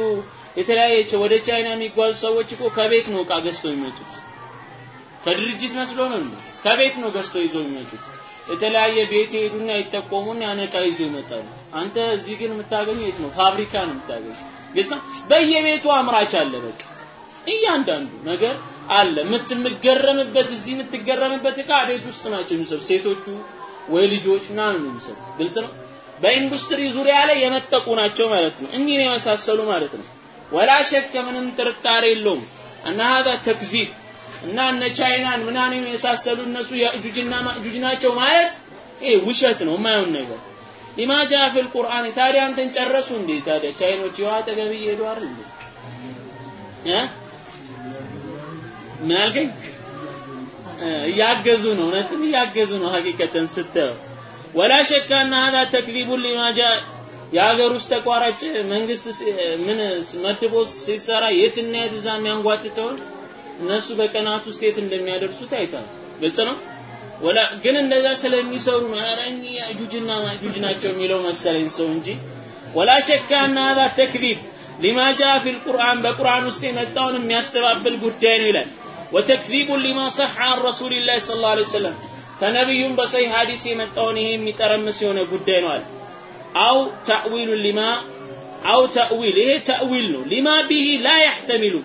B: የተለያየ ወደ ቻይና የሚጓዙ ሰዎች እኮ ከቤት ነው እቃ ገዝተው የሚመጡት ከድርጅት መስሎ ነው ከቤት ነው ገዝተው ይዞ የሚመጡት? የተለያየ ቤት ይሄዱና ይጠቆሙና ያን እቃ ይዞ ይመጣሉ። አንተ እዚህ ግን የምታገኙ የት ነው? ፋብሪካ ነው የምታገኙ ግልጽ በየቤቱ አምራች አለ በቃ። እያንዳንዱ ነገር አለ። የምትገረምበት እዚህ የምትገረምበት እቃ ቤት ውስጥ ናቸው የሚሰሩ ሴቶቹ ወይ ልጆች ምናምን ነው የሚሰሩ ግልጽ ነው? በኢንዱስትሪ ዙሪያ ላይ የመጠቁ ናቸው ማለት ነው። እኚህን የመሳሰሉ ማለት ነው። ወላ ሸከ ምንም ጥርጣሬ የለውም። እና ሀዛ ተክዚብ እና እነ ቻይናን ምናምን የመሳሰሉ እነሱ ያእጁጅና ማእጁጅ ናቸው ማለት ይሄ ውሸት ነው የማይሆን ነገር። ሊማ ጃ ፊል ቁርአን ታዲያ አንተን ጨረሱ እንዴ? ታዲያ ቻይኖች ይዋ አጠገብ እየሄዱ አይደል እ? ምን እያገዙ ነው እውነትም እያገዙ ነው ሀቂቀተን ስታየው ወላ ሸካ እና ሀዛ ተክዚቡን ሊማ የሀገር ውስጥ ተቋራጭ መንግስት ምን መድቦ ሲሰራ የትና የት እዛ የሚያንጓትተውን እነሱ በቀናት ውስጥ የት እንደሚያደርሱት አይታል ግልጽ ነው? ወላ ግን እንደዛ ስለሚሰሩ ነው ያእጁጅና ማእጁጅ ናቸው የሚለው መሰለኝ ሰው እንጂ። ወላ ሸካ እና ተክዚብ ሊማ ጃ ፊል ቁርአን በቁርአን ውስጥ የመጣውን የሚያስተባብል ጉዳይ ነው ይላል። ወተክዚቡ ሊማ ሰሐ አን ረሱሊላህ ሰለላሁ ዐለይሂ ወሰለም ከነቢዩም በሰሂህ ሐዲስ የመጣውን ይሄ የሚጠረምስ የሆነ ጉዳይ ነው አለ። አው ተእዊሉ ሊማ አው ተእዊል ይሄ ተእዊል ነው። ሊማ ቢሂ ላ ያሕተሚሉ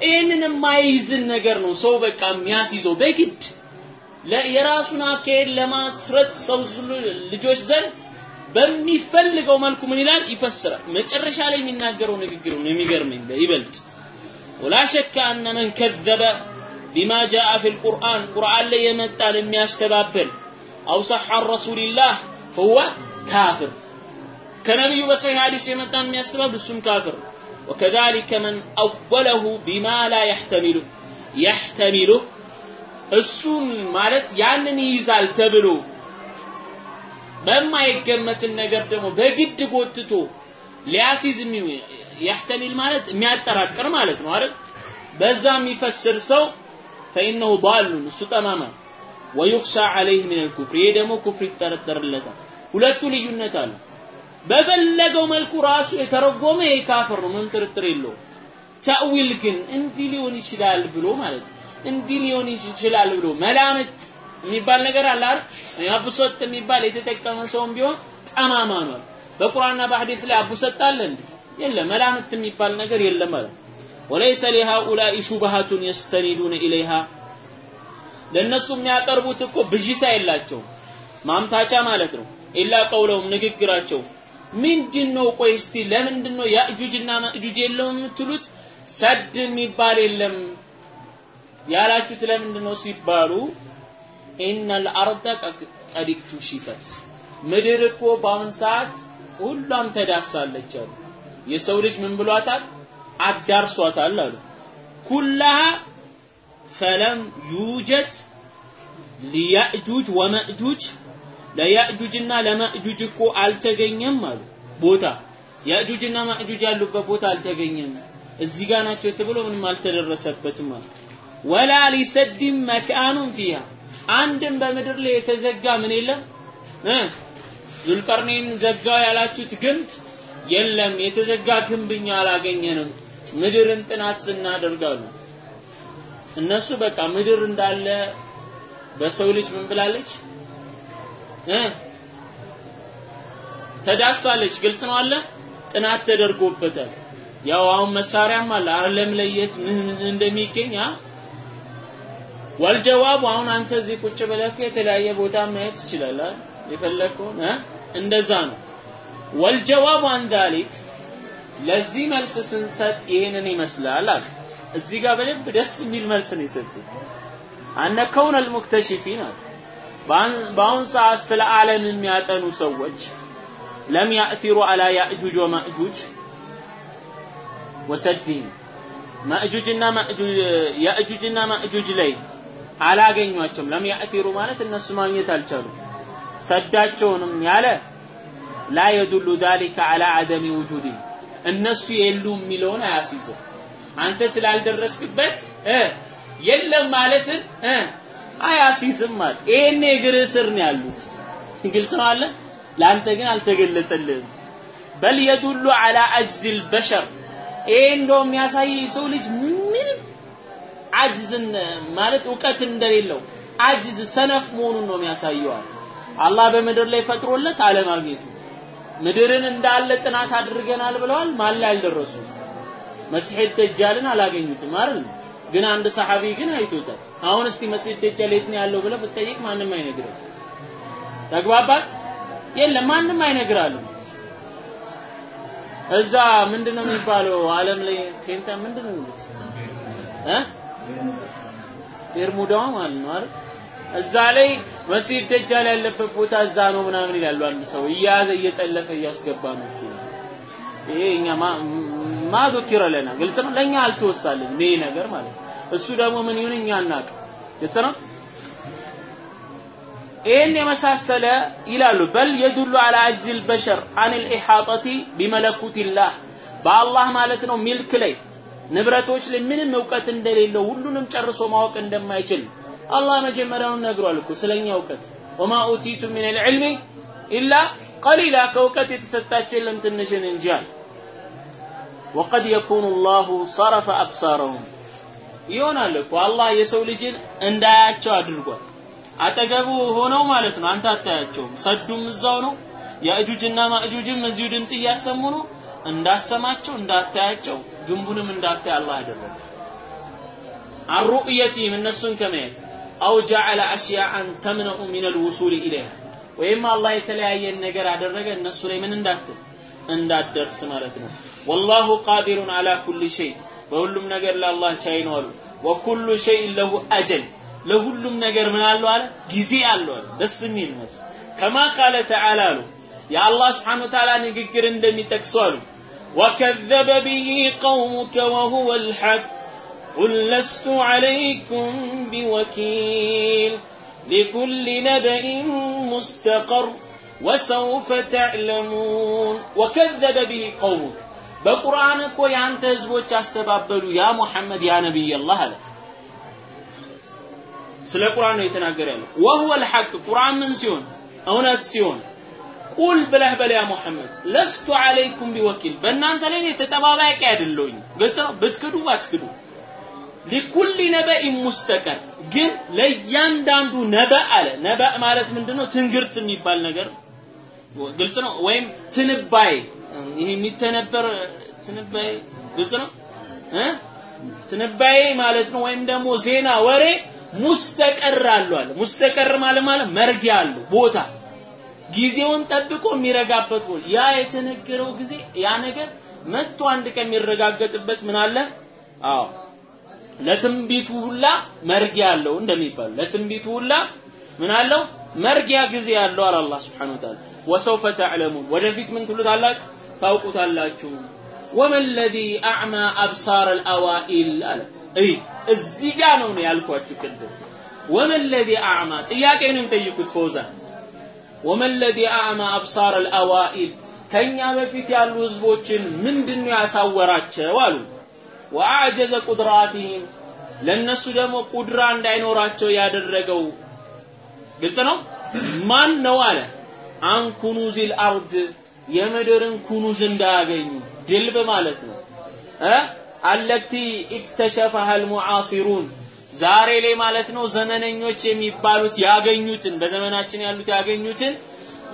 B: ይህንን የማይይዝን ነገር ነው ሰው በቃ የሚያስይዘው በግድ። የራሱን አካሄድ ለማስረጽ ሰው ልጆች ዘንድ በሚፈልገው መልኩ ምን ይላል? ይፈስራል። መጨረሻ ላይ የሚናገረው ንግግር ነው የሚገርመኝ ይበልጥ ወላ ሸከ አነ መን ከዘበ ቢማ ጃአ ፊ ልቁርአን ቁርአን ላይ የመጣን የሚያስተባብል አው ሰሐ ረሱልላህ ፈሁወ ካፍር። ከነቢዩ በሰሂህ ሐዲስ የመጣን የሚያስተባብል እሱም ካፍር ወከዛሊከ መን አወለሁ ቢማ ላ ያሕተሚሉ ያሕተሚሉ እሱን ማለት ያንን ይይዛል ተብሎ በማይገመትን ነገር ደግሞ በግድ ጎትቶ ሊያሲዝ ያሕተሚል ማለት የሚያጠራጥር ማለት ነው አይደል? በዛ የሚፈስር ሰው ፈኢነሁ ባሉን እሱ ጠማማ ወዩኽሻ ዐለይህ ሚነል ኩፍር ይሄ ደግሞ ኩፍር ይጠረጠርለታል። ሁለቱ ልዩነት አለው። በፈለገው መልኩ ራሱ የተረጎመ ይሄ ካፍር ነው። ምን ጥርጥር የለው ተእዊል ግን እንዲህ ሊሆን ይችላል ብሎ ማለት እንዲህ ሊሆን ይችላል ብሎ መላምት የሚባል ነገር አለ አይደል? አቡሰጥ የሚባል የተጠቀመ ሰውም ቢሆን ጠማማ ነው በቁርአንና በሐዲስ ላይ አቡሰጥ አለ እንዴ? የለም። መላምት የሚባል ነገር የለም ማለት ወለይሰ ሊሃኡላኢ ሹብሃቱን የስተኒዱነ ኢለይሃ። ለእነሱ የሚያቀርቡት እኮ ብዥታ የላቸውም። ማምታቻ ማለት ነው። ኢላ ቀውለውም ንግግራቸው ምንድን ነው ቆይ እስቲ ለምንድን ያእጁጅና ማእጁጅ የለውም የምትሉት? ሰድ የሚባል የለም ያላችሁት ለምንድን ነው ሲባሉ إن الأرض قد كشفت ምድር እኮ በአሁን ሰዓት ሁሏም ተዳሳለች አሉ። የሰው ልጅ ምን ብሏታል? አዳርሷታል አሉ። كلها فلم يوجد ليأجوج ومأجوج ለያእጁጅና ለማእጁጅ እኮ አልተገኘም አሉ። ቦታ ያእጁጅና ማእጁጅ ያሉበት ቦታ አልተገኘም። እዚህ ጋር ናቸው ተብሎ ምንም አልተደረሰበትም አሉ። ወላ ሊሰድም መካኑን ፊሃ አንድም በምድር ላይ የተዘጋ ምን የለም? እ ዙልቀርኔን ዘጋው ያላችሁት ግንብ የለም። የተዘጋ ግንብኛ አላገኘንም። ምድርን ጥናት ስናደርጋሉ እነሱ በቃ ምድር እንዳለ በሰው ልጅ ምን ብላለች ተዳሳለች ግልጽ ነው አለ? ጥናት ተደርጎበታል። ያው አሁን መሳሪያም አለ። ዓለም ላይ የት ምን እንደሚገኝ አ? ወልጀዋብ አሁን አንተ እዚህ ቁጭ ብለህ የተለያየ ቦታ ማየት ትችላለህ የፈለከውን እንደዛ ነው። ወልጀዋብ አን ዳሊክ ለዚህ መልስ ስንሰጥ ይህንን ይመስላል አለ እዚህ ጋር በደንብ ደስ የሚል መልስ ነው የሰጡት። አነ አልሙክተሽፊን አለ በአሁን ሰዓት ስለ ዓለም የሚያጠኑ ሰዎች ለም ያእፊሩ አላ ያእጁጅ ወማእጁጅ ወሰድህም ማእጁጅና ማእጁጅ ያእጁጅና ማእጁጅ ላይ አላገኟቸውም። ለም ያእፊሩ ማለት እነሱ ማግኘት አልቻሉም። ሰዳቸውንም ያለ ላ የዱሉ ዛሊከ አላ አደሚ ውጁድ እነሱ የሉ የሚለውን አያስይዝም። አንተ ስላልደረስክበት የለም ማለትን አያሲስማት ይሄኔ እግርህ ስር ነው ያሉት። ግልጽ ነው አለ? ለአንተ ግን አልተገለጸልህም። በል የዱሉ አላ አጅዝል በሸር። ይሄ እንደውም የሚያሳይ ሰው ልጅ ምን አጅዝን ማለት እውቀት እንደሌለው አጅዝ ሰነፍ መሆኑን ነው የሚያሳየዋል አላህ በምድር ላይ ፈጥሮለት አለማግኘቱ። ምድርን እንዳለ ጥናት አድርገናል ብለዋል። ማለ ያልደረሱ አልደረሱ ደጃልን አላገኙትም አይደል? ግን አንድ ሰሐቢ ግን አይቶታል። አሁን እስቲ መስጂድ ደጃል የት ነው ያለው ብለህ ብትጠይቅ ማንም አይነግርም። ተግባባል? የለም ማንም አይነግራልም። እዛ ምንድነው የሚባለው ዓለም ላይ ፔንታ ምንድነው የሚሉት እ ቤርሙዳዋ ማለት ነው አይደል? እዛ ላይ መስጂድ ደጃል ያለበት ቦታ እዛ ነው ምናምን ይላሉ። አንድ ሰው እየያዘ እየጠለፈ እያስገባ ነው። ይሄ እኛ ማ ዱኪረ ለና ግልጽ ነው፣ ለእኛ አልተወሳልን ይሄ ነገር ማለት ነው። እሱ ደግሞ ምን ይሁን እኛ አናቅ ግልጽ ነው? ይህን የመሳሰለ ይላሉ። በል የዱሉ አላ አጅዝ ልበሸር አን ልኢሓጠቲ ቢመለኩትላህ በአላህ ማለት ነው ሚልክ ላይ ንብረቶች ላይ ምንም እውቀት እንደሌለው ሁሉንም ጨርሶ ማወቅ እንደማይችል አላህ መጀመሪያውን ነግሯል እኮ ስለኛ እውቀት። ወማ ኡቲቱ ምን ልዕልሚ ኢላ ቀሊላ ከእውቀት የተሰጣቸው የለም ትንሽን እንጂ አለ። ወቀድ የኩኑ ላሁ ሰረፈ አብሳረሁም ይሆናል እኮ። አላህ የሰው ልጅን እንዳያቸው አድርጓል። አጠገቡ ሆነው ማለት ነው። አንተ አታያቸውም። ሰዱም እዛው ነው። ያእጁጅና ማእጁጅም እዚሁ ድምጽ እያሰሙ ነው። እንዳሰማቸው እንዳታያቸው ግንቡንም እንዳታይ አላህ ያደረገ። አሩእየቲም እነሱን ከማየት አው ጀዐለ አሽያአን ተምነኡ ሚን አልውሱል ኢለይሃ። ወይም አላህ የተለያየን ነገር አደረገ እነሱ ላይ ምን እንዳትል እንዳትደርስ ማለት ነው። ወላሁ ቃዲሩን አላ ኩል ሸይ በሁሉም ነገር ለአላህ ቻይ ነው አሉ ወኩሉ ሸይን ለሁ አጀል ለሁሉም ነገር ምን አለው አለ ጊዜ አለው አለ ደስ የሚል መስ ከማ ቃለ ተዓላ አሉ የአላህ ስብሓን ወተዓላ ንግግር እንደሚጠቅሰው አሉ وكذب به قومك وهو الحق قل لست عليكم بوكيل لكل نبأ مستقر وسوف تعلمون وكذب به قومك በቁርአን እኮ የአንተ ህዝቦች አስተባበሉ ያ ሙሐመድ ያ ነብይ አለ። ስለ ቁርአን ነው የተናገረ ያለው። ወሁወ ልሐቅ ቁርአን ምን ሲሆን እውነት ሲሆን ቁል ብለህ በል ያ ሙሐመድ ለስቱ አለይኩም ቢወኪል በእናንተ ላይ እኔ ተጠባባቂ አይደለሁኝ። ግልጽ ነው። ብትክዱ ባትክዱ ሊኩሊ ነበኢን ሙስተቀር ግን ለእያንዳንዱ ነበእ አለ። ነበእ ማለት ምንድነው? ትንግርት የሚባል ነገር ግልጽ ነው። ወይም ትንባይ ይሄ የሚተነበር ትንባይ ግልጽ ነው? እ? ትንባይ ማለት ነው ወይም ደግሞ ዜና ወሬ ሙስተቀር አለው አለ። ሙስተቀር ማለት ማለት መርጊያ አለው ቦታ ጊዜውን ጠብቆ የሚረጋበት ቦታ። ያ የተነገረው ጊዜ ያ ነገር መጥቶ አንድ ቀን የሚረጋገጥበት ምን አለ? አዎ። ለትንቢቱ ሁላ መርጊያ አለው እንደሚባለው ለትንቢቱ ሁላ ምን አለው? መርጊያ ጊዜ ያለው አለ አላህ Subhanahu Wa Ta'ala ወሰውፈ ተዕለሙን። ወደፊት ምን ትሉታላችሁ ታውቁታላችሁ። ወመን ለዚ አዕማ አብሳር አልአዋኢል አለ። እይ እዚህ ጋር ነው ነው ያልኳችሁ ቅድም። ወመን ለዚ አዕማ ጥያቄ ነው የሚጠይቁት ፈውዛን ወመን ለዚ አዕማ አብሳር አልአዋኢል ከኛ በፊት ያሉ ህዝቦችን ምንድነው ያሳወራቸው አሉ። ወአዕጀዘ ቁድራቲህም ለነሱ ደግሞ ቁድራ እንዳይኖራቸው ያደረገው ግልጽ ነው? ማን ነው አለ። አን ኩኑዚል አርድ የምድርን ኩኑዝ እንዳያገኙ ድልብ ማለት ነው። እ? አለቲ ኢክተሸፈሃ አልሙዓሲሩን ዛሬ ላይ ማለት ነው ዘመነኞች የሚባሉት ያገኙትን በዘመናችን ያሉት ያገኙትን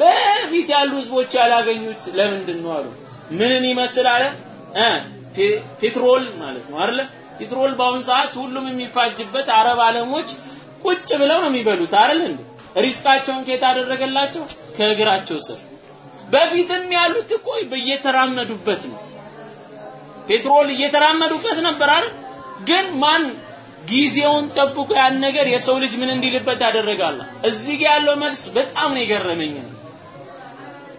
B: በፊት ያሉ ህዝቦች ያላገኙት ለምንድን ነው አሉ? ምንን ይመስል አለ? petrol ማለት ነው አይደለ? petrol በአሁን ሰዓት ሁሉም የሚፋጅበት አረብ አለሞች ቁጭ ብለው ነው የሚበሉት አይደል እንዴ? ሪዝቃቸውን ከየት አደረገላቸው? ከእግራቸው ስር በፊትም ያሉት እኮ እየተራመዱበት ነው። petrol እየተራመዱበት ነበር አይደል? ግን ማን ጊዜውን ጠብቆ ያን ነገር የሰው ልጅ ምን እንዲልበት ያደረጋላ እዚህ ጋር ያለው መልስ በጣም ነው የገረመኝ።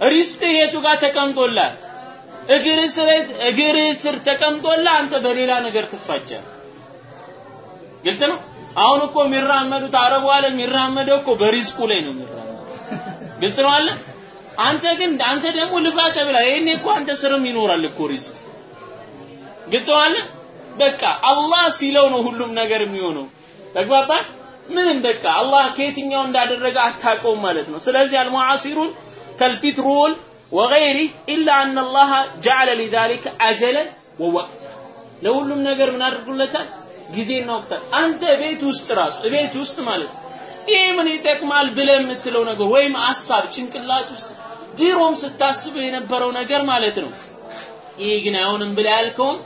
B: ሪዝቅ የቱ ጋር ተቀምጦላል እግር ስር እግር ስር ተቀምጦላ አንተ በሌላ ነገር ትፋጃል ግልጽ ነው? አሁን እኮ የሚራመዱት አረቡ ዓለም የሚራመደው እኮ በሪዝቁ ላይ ነው የሚራመደው። ግልጽ ነው አለ አንተ ግን አንተ ደግሞ ልፋ ተብላ ይሄኔ እኮ አንተ ስርም ይኖራል እኮ ሪስክ ግልጽ ነው አለ በቃ አላህ ሲለው ነው ሁሉም ነገር የሚሆነው ተግባባን ምንም በቃ አላህ ከየትኛው እንዳደረገ አታውቀውም ማለት ነው ስለዚህ አልሙዓሲሩን ከልፒትሮል وغيره إلا أن الله جعل لذلك أجلا ووقت ለሁሉም ነገር ምን አድርጉለታል ጊዜና ወቅታል አንተ ቤት ውስጥ ራሱ ቤት ውስጥ ማለት ይሄ ምን ይጠቅማል ብለህ የምትለው ነገር ወይም ሀሳብ ጭንቅላት ውስጥ ድሮም ስታስበው የነበረው ነገር ማለት ነው። ይሄ ግን አይሆንም ብለህ ያልከውን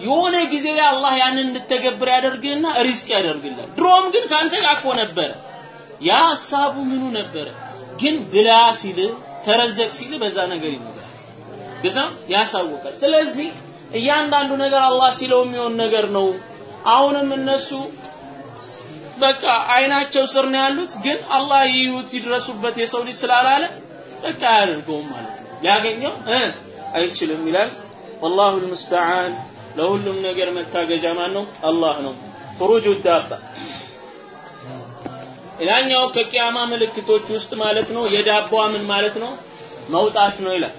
B: የሆነ ጊዜ ላይ አላህ ያንን እንድተገብር ያደርግህና ሪዝቅ ያደርግልሃል። ድሮም ግን ካንተ ጋር ነበረ። ያ ሀሳቡ ምኑ ነበረ? ግን ብላ ሲል ترزق ሲል በዛ ነገር ይኖራል ግዛ? ያሳውቃል። ስለዚህ እያንዳንዱ ነገር አላህ ሲለው የሚሆን ነገር ነው። አሁንም እነሱ በቃ አይናቸው ስር ነው ያሉት። ግን አላህ ይዩት ይድረሱበት የሰው ልጅ ስላላለ በቃ አያደርገውም ማለት ነው ሊያገኘው አይችልም ይላል والله المستعان ለሁሉም ነገር መታገጃ ማን ነው አላህ ነው خروج الدابة ሌላኛው ከቂያማ ምልክቶች ውስጥ ማለት ነው የዳባዋ ምን ማለት ነው መውጣት ነው ይላል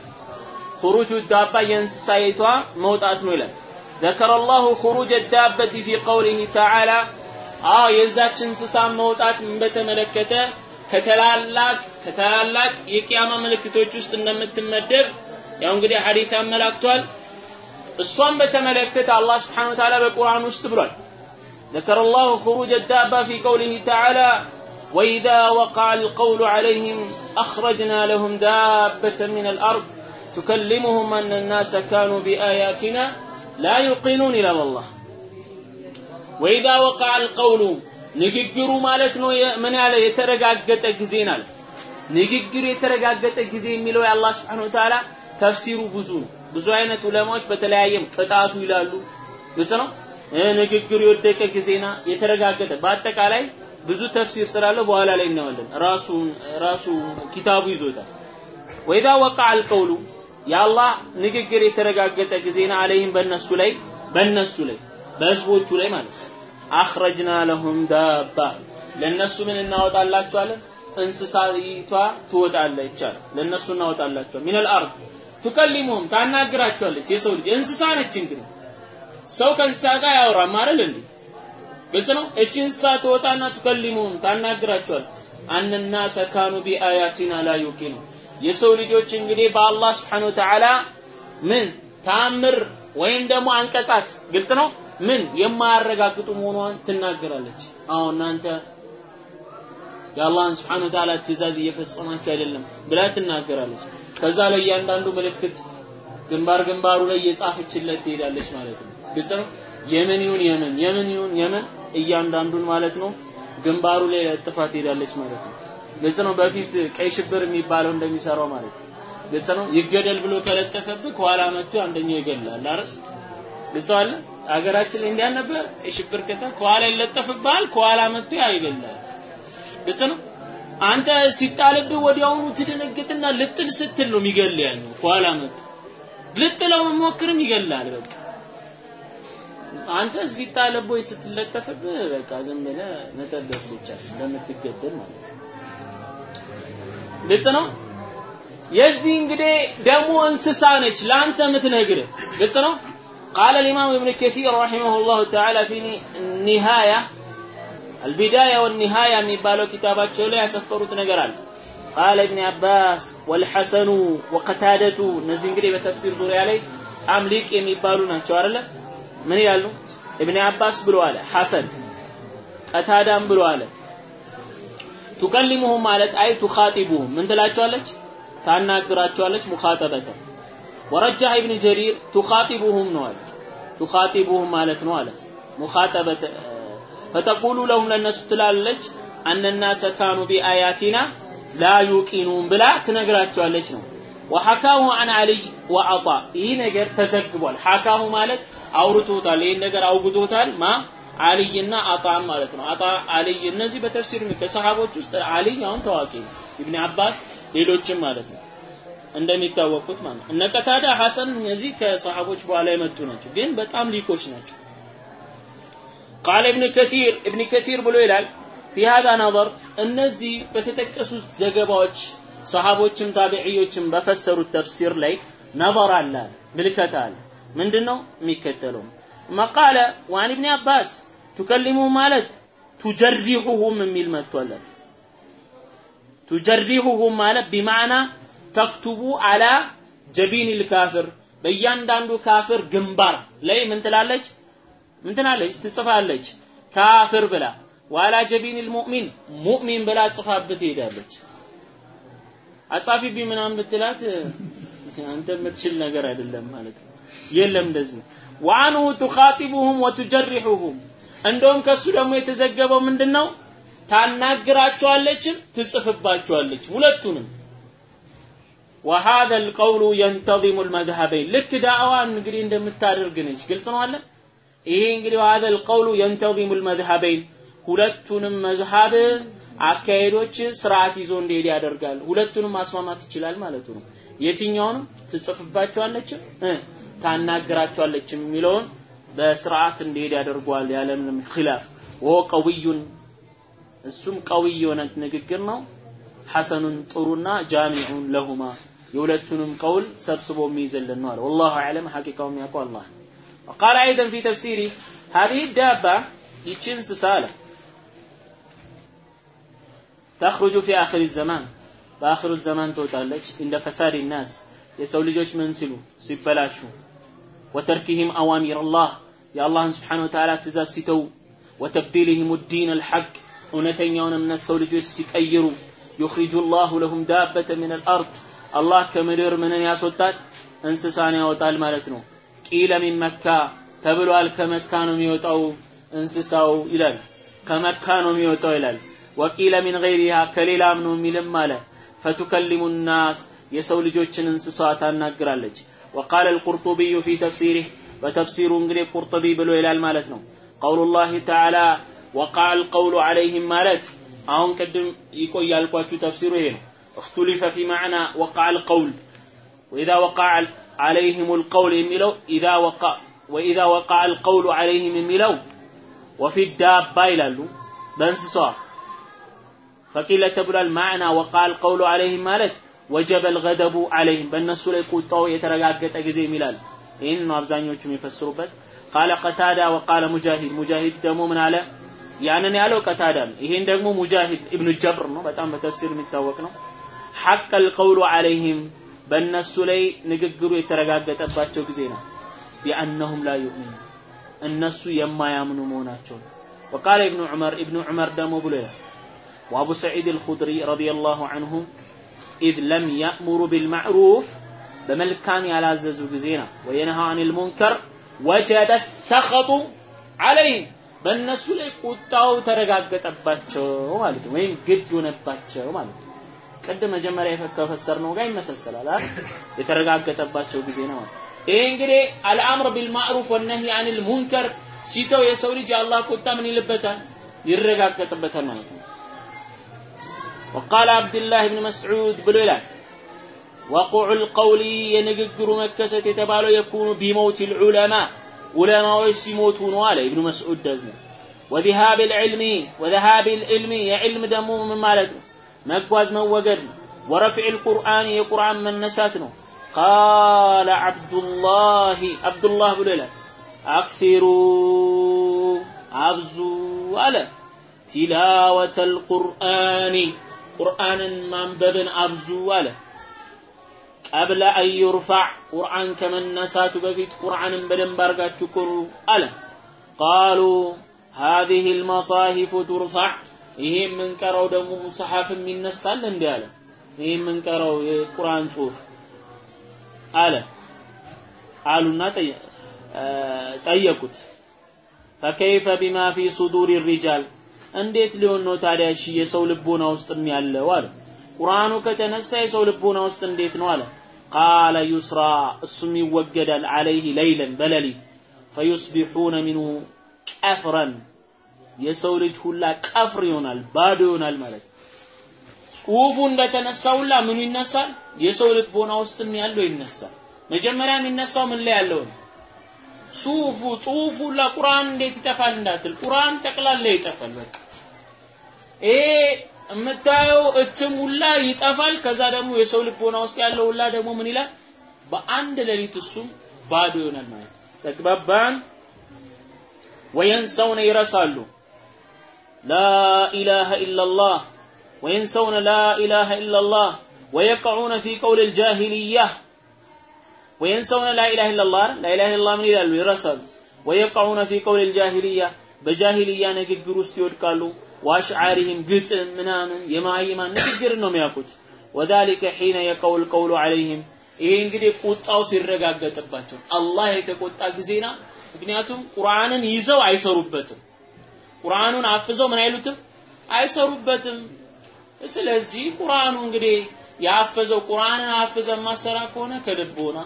B: خروج الدابة የእንስሳይቷ መውጣት ነው ይላል ذكر الله خروج الدابة في قوله تعالى አዎ የዛች እንስሳ መውጣት በተመለከተ ከተላላቅ ከተላላቅ የቂያማ ምልክቶች ውስጥ እንደምትመደብ ያው እንግዲህ ሐዲስ አመላክቷል እሷን በተመለከተ አላህ Subhanahu Wa Ta'ala በቁርአን ውስጥ ብሏል ذكر الله خروج الدابة في قوله تعالى وإذا وقع القول عليهم أخرجنا لهم دابة من الأرض تكلمهم أن الناس كانوا بآياتنا لا يوقنون إلى الله وإذا وقع القول ንግግሩ ማለት ነው ምን ያለ የተረጋገጠ ጊዜ ናል ንግግር የተረጋገጠ ጊዜ የሚለው የአላህ Subhanahu Wa Ta'ala ተፍሲሩ ብዙ ነው። ብዙ አይነት ዑለማዎች በተለያየም ቅጣቱ ይላሉ። ግልጽ ነው? ንግግሩ የወደቀ ጊዜና የተረጋገጠ። በአጠቃላይ ብዙ ተፍሲር ስላለው በኋላ ላይ እናያለን ራሱ ራሱ ኪታቡ ይዞታል። ወይዳ ወቃ አልቀውሉ የአላህ ንግግር የተረጋገጠ ጊዜና አለይህም በእነሱ ላይ በእነሱ ላይ በህዝቦቹ ላይ ማለት أخرجنا لهم دابة። ለእነሱ ምን እናወጣላቸዋለን እንስሳይቷ ትወጣለች ይቻላል ለእነሱ እናወጣላቸዋል من الأرض تكلمهم ታናግራቸዋለች የሰው ልጅ እንስሳ ነች እንግዲህ። ሰው ከእንስሳ ጋር ያወራም አይደል እንዴ? ግልጽ ነው? እቺ እንስሳ ትወጣና تكلمهم ታናግራቸዋል أن الناس كانوا بآياتنا لا يوقنون። የሰው ልጆች እንግዲህ በአላህ Ta'ala ምን? ታምር ወይም ደግሞ አንቀጻት። ግልጽ ነው ምን የማያረጋግጡ መሆኗን ትናገራለች። አዎ እናንተ የአላህን ስብሐነ ወተዓላ ትእዛዝ እየፈጸማችሁ አይደለም ብላ ትናገራለች። ከዛ ላይ እያንዳንዱ ምልክት ግንባር ግንባሩ ላይ እየጻፈችለት ትሄዳለች ማለት ነው። ግልጽ ነው። የመን ይሁን የመን የመን ይሁን የመን እያንዳንዱን ማለት ነው ግንባሩ ላይ ለጥፋ ትሄዳለች ማለት ነው። ግልጽ ነው። በፊት ቀይ ሽብር የሚባለው እንደሚሰራው ማለት ነው። ግልጽ ነው። ይገደል ብሎ ከለጠፈብህ ከኋላ መጥቶ አንደኛው ይገድላል አይደል? ግልጽ አለ። ሀገራችን ላይ እንዲያን ነበር። ቀይ ሽብር ከታ ከኋላ ይለጠፍብሃል፣ ከኋላ መጥቶ ያ ይገድላል። ግልጽ ነው። አንተ ሲጣልብህ ወዲያውኑ ትደነግጥና ልጥል ስትል ነው የሚገል ያለው ከኋላ መጥቶ ልጥለው ሞክርም ይገላል። በቃ አንተ ሲጣልብህ ወይ ስትለጠፍብህ በቃ ዝም ብለህ መጠበቅ ብቻ እንደምትገደል ማለት ግልጽ ነው። የዚህ እንግዲህ ደግሞ እንስሳ ነች ለአንተ የምትነግርህ ግልጽ ነው። قال الإمام ابن كثير رحمه الله تعالى في نهاية البداية والنهاية የሚባለው ኪታባቸው ላይ ያሰፈሩት ነገር አለ። قال ابن عباس والحسن وقتادة እነዚህ እንግዲህ በተፍሲር ዙሪያ ላይ በጣም ሊቅ የሚባሉ ናቸው አይደለ? ምን ይላሉ? ኢብን አባስ ብሎ አለ፣ ሐሰን ቀታዳም ብሎ አለ። ቱከሊሙሁም ማለት አይ ቱኻጢቡሁም ምን ትላቸዋለች? ታናግራቸዋለች ሙኻጠበተ ወረጃህ ኢብን ጀሪር ቱኻጢቡሁም ነው አለ። تخاطبهم ማለት ነው አለ። مخاطبة فتقول لهم ለነሱ ትላለች أن الناس كانوا بآياتنا لا يوقنون ብላ ትነግራቸዋለች ነው። ወሐካሁ አን አልይ ወአጣ ይህ ነገር ተዘግቧል። ሐካሁ ማለት አውርቶታል። ይህን ነገር አውግቶታል ማ አልይና አጣም ማለት ነው። አጣ አልይ እነዚህ በተፍሲር ከሰሃቦች ውስጥ አልይ አሁን ታዋቂ ነው። ኢብን አባስ ሌሎችም ማለት ነው እንደሚታወቁት ማለት እነ ቀታዳ ሐሰን እነዚህ ከሰሃቦች በኋላ የመጡ ናቸው፣ ግን በጣም ሊቆች ናቸው። ቃል ኢብን ከሲር ኢብን ከሲር ብሎ ይላል ፊ ሃዛ ነظር እነዚህ በተጠቀሱት ዘገባዎች ሰሃቦችም ታቢዕዮችም በፈሰሩት ተፍሲር ላይ نظر አለ ምልከታ አለ። ምንድነው የሚከተለው? وقال وعن ابن عباس تكلمهم ማለት تجرحهم የሚል መጥቷል። تجرحهم ማለት بمعنى تكتب على جبين الكافر በእያንዳንዱ ካፍር ግንባር ላይ ምን ትላለች? ምን ትላለች? ትጽፋለች። ካፍር ብላ ዋላ ጀቢን ልሙእሚን ሙእሚን ብላ ጽፋብት ትሄዳለች። አጻፊቢ ምናምን ብትላት አንተ የምትችል ነገር አይደለም ማለት የለም እንደዚህ። ወአንሁ ቱኻጢቡሁም ወቱጀሪሑሁም እንደውም ከሱ ደግሞ የተዘገበው ምንድነው? ታናግራቸዋለችም ትጽፍባቸዋለች ሁለቱንም وهذا القول ينتظم المذهبين ልክ ዳዕዋን እንግዲህ እንደምታደርግ ነች ግልጽ ነው አለ ይሄ እንግዲህ وهذا القول ينتظم المذهبين ሁለቱንም መዝሃብ አካሄዶች ስርዓት ይዞ እንዲሄድ ያደርጋል ሁለቱንም ማስማማት ይችላል ማለቱ ነው የትኛውንም ትጽፍባቸዋለችም ታናግራቸዋለችም የሚለውን በስርዓት እንዲሄድ ያደርገዋል ያለምንም ኺላፍ ወ ቀውዩን እሱም ቀውይ የሆነ ንግግር ነው ሐሰኑን ጥሩና ጃሚዑን ለሁማ يولدتهم قول سبسبوا ميزا للنار والله أعلم حقيقة وميقوا الله وقال أيضا في تفسيري هذه الدابة يتشنس سالة تخرج في آخر الزمان بآخر الزمان توتالج عند فساد الناس يسول جوش منسلو سيبلاشو وتركهم أوامر الله يا الله سبحانه وتعالى تزاد ستو وتبديلهم الدين الحق أنتين يونا من جوش سيكأيرو يخرج الله لهم دابة من الأرض አላህ ከምድር ምንን ያስወጣል? እንስሳን ያወጣል ማለት ነው። ቂለ መካ ተብሏል። ከመካ ነው የሚወጣው እንስሳው ይላል። ከመካ ነው የሚወጣው ይላል። ወቂለ ሚን ገይሪሃ ከሌላም ነው የሚልም አለ። ፈቱከሊሙ ናስ የሰው ልጆችን እንስሳ ታናግራለች። ወቃለ አልቁርጡቢዩ ፊ ተፍሲሪህ በተፍሲሩ እንግዲህ ቁርጡቢ ብሎ ይላል ማለት ነው። ቀውሉላህ ተዓላ ወቃ አልቀውሉ ዐለይህም ማለት አሁን ቅድም ይቆይ ያልኳችሁ ተፍሲሩ ይሄ ነው። اختلف في معنى وقع القول واذا وقع عليهم القول የሚለው اذا وقع واذا وقع القول عليهم የሚለው وفي الدابة ይላሉ በእንስሷ فقيل تبلال معنى وقع القول عليهم ማለት وجب الغضب عليهم በእነሱ ላይ ቁጣው የተረጋገጠ ጊዜ ይላል ይህን ነው አብዛኞቹ የሚፈስሩበት ቃለ ቀታዳ ወቃለ ሙጃሂድ ሙጃሂድ ደግሞ ምን አለ ያንን ያለው ቀታዳ ነው ይሄን ደግሞ ሙጃሂድ ኢብኑ ጀብር ነው በጣም በተፍሲር የሚታወቅ ነው ሐቅ القول عليهم በእነሱ ላይ ንግግሩ የተረጋገጠባቸው ጊዜ ነው ቢአነሁም ላ ዩእሚኑ እነሱ የማያምኑ መሆናቸውን وقال ابن عمر ابن عمر ደግሞ ብሎ ይላል وابو سعيد الخدري رضي الله عنه إذ لم يأمر بالمعروف በመልካም ያላዘዙ ጊዜ ነው ወየነሃ አኒል ሙንከር ወጀበ ሰኸጡ አለይህም በእነሱ ላይ ቁጣው ተረጋገጠባቸው ማለት ነው ወይም ግድ ሆነባቸው ማለት ነው ቅድም መጀመሪያ ከፈሰርነው ጋር ይመሰሰላል አይደል የተረጋገጠባቸው ጊዜ ነው ይሄ እንግዲህ አልአምር ቢልማዕሩፍ ወነህይ አኒል ሙንከር ሲተው የሰው ልጅ የአላህ ቁጣ ምን ይልበታል ይረጋገጥበታል ማለት ነው وقال عبد الله بن مسعود ብሎ ይላል وقوع القول የንግግሩ መከሰት የተባለው የኩኑ ቢመውት العلماء ዑለማዎች ሲሞቱ ነው አለ ኢብኑ መስዑድ ደግሞ وذهاب العلم وذهاب العلم የዕልም ደግሞ ምን ማለት ነው መጓዝ መወገድ ነው ورفع القرآن የቁርአን መነሳት ነው قال عبد الله عبد الله ብሎ ይላል أكثروا አብዙ አለ تلاوة القرآن ቁርአንን ማንበብን አብዙ አለ ቀብለ አን ዩርፋዕ ቁርአን ከመነሳቱ በፊት ቁርአንን በደንብ አርጋችሁ ቅሩ አለ ቃሉ هذه المصاحف ترفع ይሄ የምንቀረው ደግሞ ሙስሐፍም ይነሳል እንዴ አለ። ይሄ የምንቀረው የቁርአን ጽሁፍ አለ። አሉና ጠየቁት። ፈከይፈ ቢማ ፊ ሱዱር ሪጃል እንዴት ሊሆን ነው ታዲያ እሺ የሰው ልቦና ውስጥ ያለው አለ። ቁርአኑ ከተነሳ የሰው ልቦና ውስጥ እንዴት ነው አለ። ቃለ ዩስራ እሱም ይወገዳል አለይህ ለይለን በሌሊት። ፈዩስቢሑነ ሚንሁ ቀፍረን የሰው ልጅ ሁላ ቀፍር ይሆናል ባዶ ይሆናል ማለት ጽሁፉ እንደተነሳ ሁላ ምኑ ይነሳል? የሰው ልቦና ውስጥም ያለው ይነሳል። መጀመሪያ የሚነሳው ምን ላይ ያለው ነው? ሱፉ ጽሁፉ ሁላ ቁርአን እንዴት ይጠፋል እንዳትል ቁርአን ጠቅላላ ይጠፋል በቃ። የምታየው እትም ሁላ ይጠፋል ከዛ ደግሞ የሰው ልቦና ውስጥ ያለው ሁላ ደግሞ ምን ይላል? በአንድ ሌሊት እሱም ባዶ ይሆናል ማለት ተግባባን? ወየንሰውነ ይረሳሉ ላ ኢላሃ ኢላላህ وينسون لا إله إلا الله ويقعون في قول الجاهلية وينسون لا إله إلا الله لا إله إلا الله من إله يرسل ويقعون في قول الجاهلية بجاهلية نقدر استيود قالوا وأشعارهم قتل منامن يما يما نقدر إنهم يأكل وذلك حين يقول القول عليهم ይሄ እንግዲህ ቁጣው ሲረጋገጥባቸው አላህ የተቆጣ ጊዜና ምክንያቱም ቁርአንን ይዘው አይሰሩበትም ቁርአኑን አፍዘው ምን አይሉትም? አይሰሩበትም። ስለዚህ ቁርአኑ እንግዲህ ያፈዘው ቁርአንን አፍዘን ማሰራ ከሆነ ከልቦና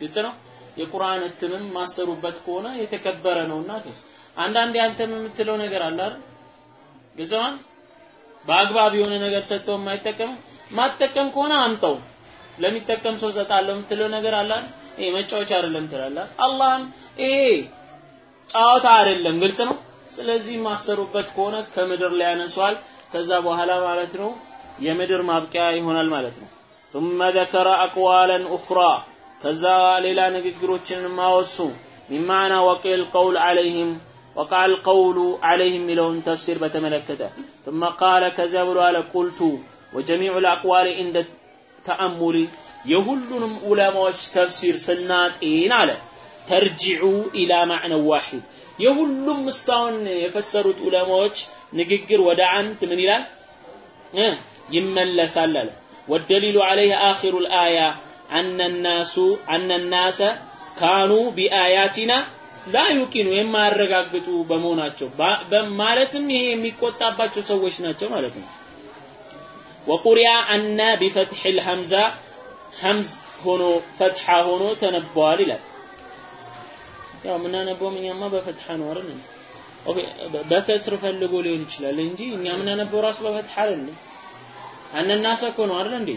B: ግልጽ ነው። የቁርአን እትምም ማሰሩበት ከሆነ የተከበረ ነውና ተስ አንዳንዴ አንተም የምትለው ነገር አለ አይደል? በአግባብ የሆነ ነገር ሰጥተው የማይጠቀም? ማጠቀም ከሆነ አምጠው። ለሚጠቀም ሰው ሰጣለሁ የምትለው ነገር አለ አይደል? ይሄ መጫወቻ አይደለም ትላለህ። አላህም ይሄ ጨዋታ አይደለም ግልጽ ነው ስለዚህ ማሰሩበት ከሆነ ከምድር ላይ ያነሷል ከዛ በኋላ ማለት ነው የምድር ማብቂያ ይሆናል ማለት ነው ثم ذكر أقوالا أخرى ከዛ ሌላ ንግግሮችን ማወሱ بمعنى وقع القول عليهم وقع القول عليهم የሚለውን ተፍሲር በተመለከተ ثم قال ከዚያ ብሎ አለ قلت وجميع الأقوال عند ተአሙሊ የሁሉንም ዑለማዎች ተፍሲር ስናጤን አለ ተርጂዑ ኢላ ማዕነ ዋሂድ የሁሉም እስካሁን የፈሰሩት ዑለማዎች ንግግር ወደ አንድ ምን ይላል ይመለሳል አለ ወደሊሉ አለይህ አኺሩ ልአያ አነናሱ አነናሰ ካኑ ቢአያቲና ላ ዩቂኑ የማያረጋግጡ በመሆናቸው ማለትም ይሄ የሚቆጣባቸው ሰዎች ናቸው ማለት ነው። ወቁሪያ አነ ቢፈትሒ ልሐምዛ ሐምዝ ሆኖ ፈትሓ ሆኖ ተነበዋል ይላል። ያው የምናነበው እኛማ በፈትሐ ነው አይደል? በከስር ፈልጎ ሊሆን ይችላል እንጂ እኛ የምናነበው ራሱ በፈትሐ አይደል? አነናሰ እኮ ነው አይደል እንዴ?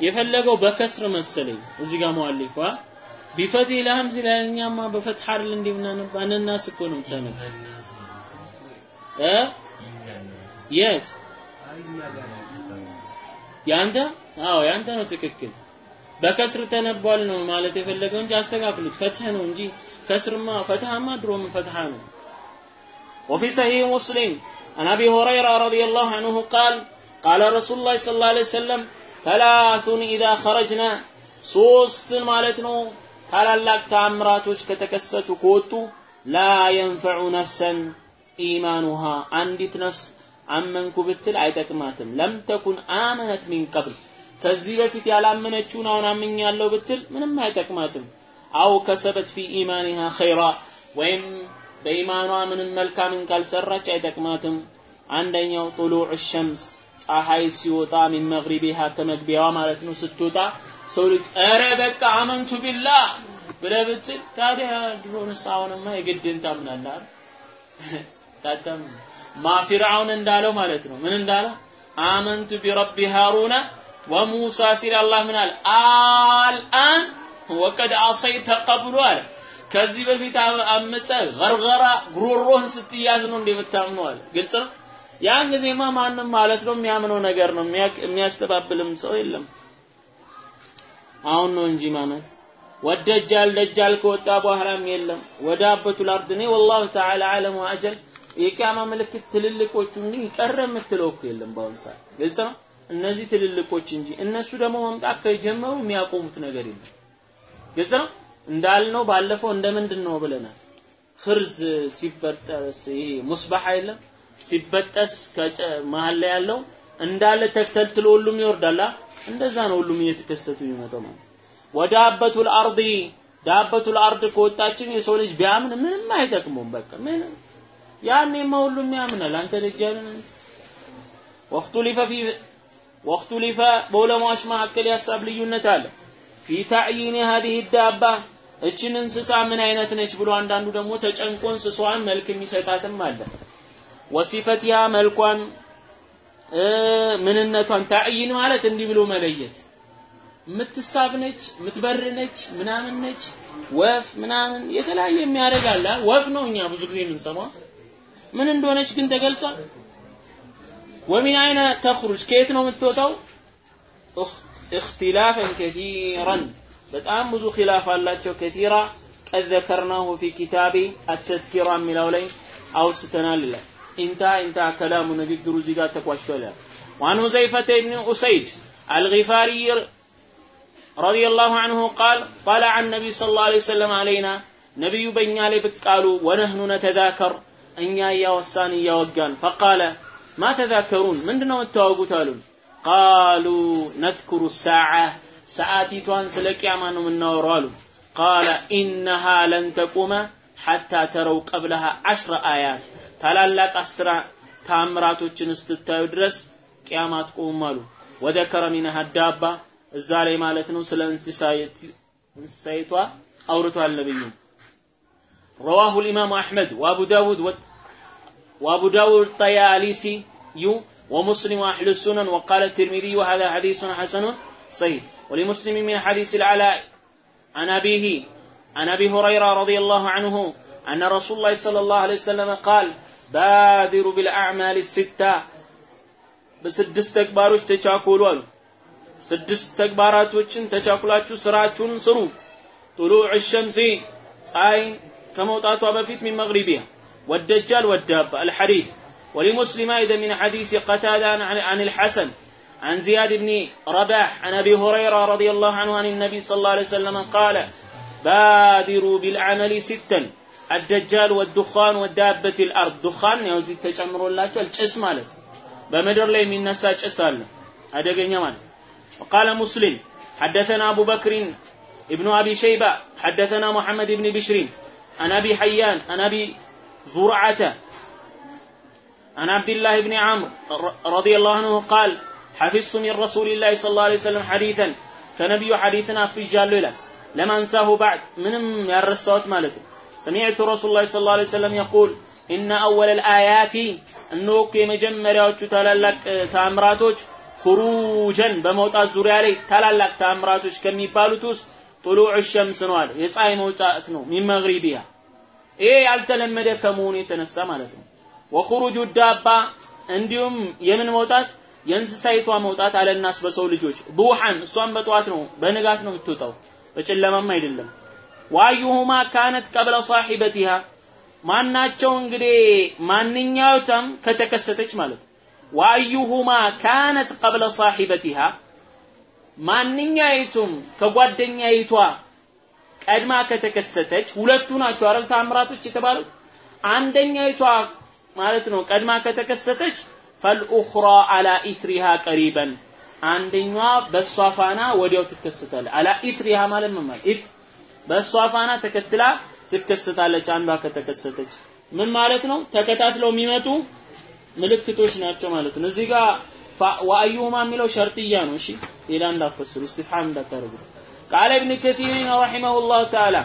B: የፈለገው በከስር መሰለኝ እዚህ ጋር መዋሊፏ ቢፈትህ ለሐምዝ ይላል እኛማ በፈትሐ አይደል እንዴ ምናነባ አነናስ እኮ ነው የምታነብ። እ? የት? ያንተ? አዎ ያንተ ነው ትክክል። በከስር ተነቧል ነው ማለት የፈለገው እንጂ አስተካክሉት። ፈትህ ነው እንጂ ከስርማ ፈትሃማ ድሮም ፈትሃ ነው وفي صحيح مسلم عن ابي هريره رضي الله عنه قال قال رسول الله صلى الله عليه وسلم ثلاث اذا خرجنا ሶስት ማለት ነው ታላላቅ ተአምራቶች ከተከሰቱ ከወጡ ላ የንፈዑ ነፍሰን ኢማኑሃ አንዲት ነፍስ አመንኩ ብትል አይጠቅማትም። ለም ተኩን አመነት ሚን ቀብል ከዚህ በፊት ያላመነችውን አሁን አምኛለሁ ብትል ምንም አይጠቅማትም። أو كسبت في إيمانها خيرا ወይም በኢማኗ ምንም መልካምን ካልሰራች አይጠቅማትም። አንደኛው طلوع شمس ፀሐይ ሲወጣ من مغربها ከመግቢያዋ ማለት ነው ስትወጣ ሰው ልጅ ኧረ በቃ آمنت بالله ብለህ ብትል ታዲያ ድሮንስ አሁንማ የግድን ታምናለህ [LAUGHS] ታተም ማ ፊርዓውን እንዳለው ማለት ነው። ምን እንዳለ? آمنت برب هارون وموسى ሲል አላህ ምን آلآن وقد عصيت قبل አለ ከዚህ በፊት አመፀ ገርገራ ጉሮሮህን ስትያዝ ነው እንደ የምታምነው አለ። ግልጽ ነው? ያን ጊዜማ ማንም ማለት ነው የሚያምነው ነገር ነው። የሚያስተባብልም ሰው የለም። አሁን ነው እንጂ ማመን ወደጃል ደጃል ከወጣ በኋላም የለም። ወደ አበቱል አርድ እኔ ወላሁ ተዓላ አለም ወአጀል። የቂያማ ምልክት ትልልቆቹ እንጂ ቀረ የምትለው እኮ የለም በአሁኑ ሰዓት። ግልጽ ነው? እነዚህ ትልልቆች እንጂ እነሱ ደግሞ መምጣት ከጀመሩ የሚያቆሙት ነገር የለም ግልጽ ነው? እንዳልነው ባለፈው እንደምንድን ነው ብለናል? ፍርዝ ሲበጠስ ይሄ ሙስባህ አይደለም? ሲበጠስ መሀል ላይ ያለው እንዳለ ተክተልትሎ ሁሉም ይወርዳል። እንደዛ ነው ሁሉም እየተከሰቱ ይመጣው ማለት ودابة الأرض دابة الأرض ከወጣችን የሰው ልጅ ቢያምን ምንም አይጠቅሙም በቃ ምንም። ያኔማ ሁሉም ያምናል። አንተ ደጃልን واختلف في واختلف በዑለማዎች መካከል የሀሳብ ልዩነት አለ في تعيين هذه الدابة እችን እንስሳ ምን አይነት ነች ብሎ አንዳንዱ ደግሞ ተጨንቆ እንስሷን መልክ የሚሰጣትም አለ። ወሲፈትያ መልኳን ምንነቷን ታዕይን ማለት እንዲህ ብሎ መለየት የምትሳብ ነች፣ የምትበር ነች፣ ምናምን ነች፣ ወፍ ምናምን የተለያየ የሚያደርግ አለ። ወፍ ነው እኛ ብዙ ጊዜ የምንሰማው። ምን እንደሆነች ግን ተገልጿል። ወሚን አይነ ተኽሩጅ ከየት ነው የምትወጣው? እኽት اختلافا كثيرا. بتأم بزو خلاف الله كثيرا قد ذكرناه في كتابي التذكرة من الأولين. أو ستنا لله. انتهى انتهى كلام نجد دروزيقات تقوى وعن حذيفة بن أسيد الغفاري رضي الله عنه قال قال عن النبي صلى الله عليه وسلم علينا نبي بنيا لي قالوا ونحن نتذاكر. أن يا وسان يا وقان. فقال ما تذاكرون؟ من دون التواقوت ቃሉ ነትኩሩ ሳዓ ሰዓቲቷን ስለ ቅያማ ነው የምናወራው አሉ። ቃለ ኢነሃ ለን ተቁመ ሐታ ተረው ቀብለሃ አሽረ አያት ታላላቅ አስራ ታምራቶችን እስክታዩ ድረስ ቅያማ አትቆምም አሉ። ወዘከረ ሚነሃ ዳባ እዛ ላይ ማለት ነው ስለ እንስሳይቷ አውርቷል ነብዩ። رواه الإمام أحمد وأبو داود وأبو داود ومسلم وأهل السنن وقال الترمذي وهذا حديث حسن صحيح. ولمسلم من حديث العلاء عن أبيه عن أبي هريرة رضي الله عنه أن رسول الله صلى الله عليه وسلم قال بادروا بالأعمال الستة. بسدس ተግባሮች تشاكلوا سدس تكبارات ተግባራቶችን ተቻኩላችሁ ስራችሁን طلوع الشمس اي كما ከመውጣቷ بفيت من مغربها والدجال ወዳባ الحديث ولمسلم أيضا من حديث قتادة عن الحسن عن زياد بن رباح عن أبي هريرة رضي الله عنه عن النبي صلى الله عليه وسلم قال بادروا بالعمل ستا الدجال والدخان والدابة الأرض. دخان يوزي تجمر الله الجس مالت بمدر لي من نسا جسال هذا مالت وقال مسلم حدثنا أبو بكر ابن أبي شيبة حدثنا محمد بن بشر عن أبي حيان عن أبي زرعة عن عبد الله بن عمرو رضي الله عنه قال حفظت من رسول الله صلى الله عليه وسلم حديثا كنبي حديثنا في الجلولة لم أنساه بعد. من يرسوت مالته سمعت رسول الله صلى الله عليه وسلم يقول إن أول الآيات أنك مجمرة آه، تلالك تأمراتوش خروجا بموت أزدوري علي تلالك تامراتك كمي بالتوس طلوع الشمس نوال يسعي موتاتنو من مغربية. إيه ألتلم مدى كموني تنسى مالته ወኹሩጁ ዳባ እንዲሁም የምን መውጣት? የእንስሳይቷ መውጣት አለናስ በሰው ልጆች። ዱሃን እሷን በጠዋት ነው በንጋት ነው የምትወጣው። በጨለማም አይደለም። ዋዩሁማ ካነት ቀብለ ሳሒበቲሃ ማናቸው እንግዲህ ማንኛውም ከተከሰተች ማለት ዋዩሁማ ካነት ቀብለ ሳሒበቲሃ ማንኛይቱም ከጓደኛይቷ ቀድማ ከተከሰተች ሁለቱ ናቸው አይደል ታምራቶች የተባሉት? አንደኛይቷ ማለት ነው። ቀድማ ከተከሰተች ፈልኡኽራ አላ ኢትሪሃ ቀሪበን። አንደኛዋ በእሷ ፋና ወዲያው ትከሰታለች። አላ ኢትሪሃ ማለት ምን ማለት? ኢፍ በእሷ ፋና ተከትላ ትከሰታለች አንዷ ከተከሰተች። ምን ማለት ነው? ተከታትለው የሚመጡ ምልክቶች ናቸው ማለት ነው። እዚህ ጋር ወአዩሁማ የሚለው ሸርጥያ ነው። እሺ ሌላ እንዳፈስሩ እስቲፍሃም እንዳታረጉት ቃለ ኢብን ከቲር ረሂመሁላህ ተዓላ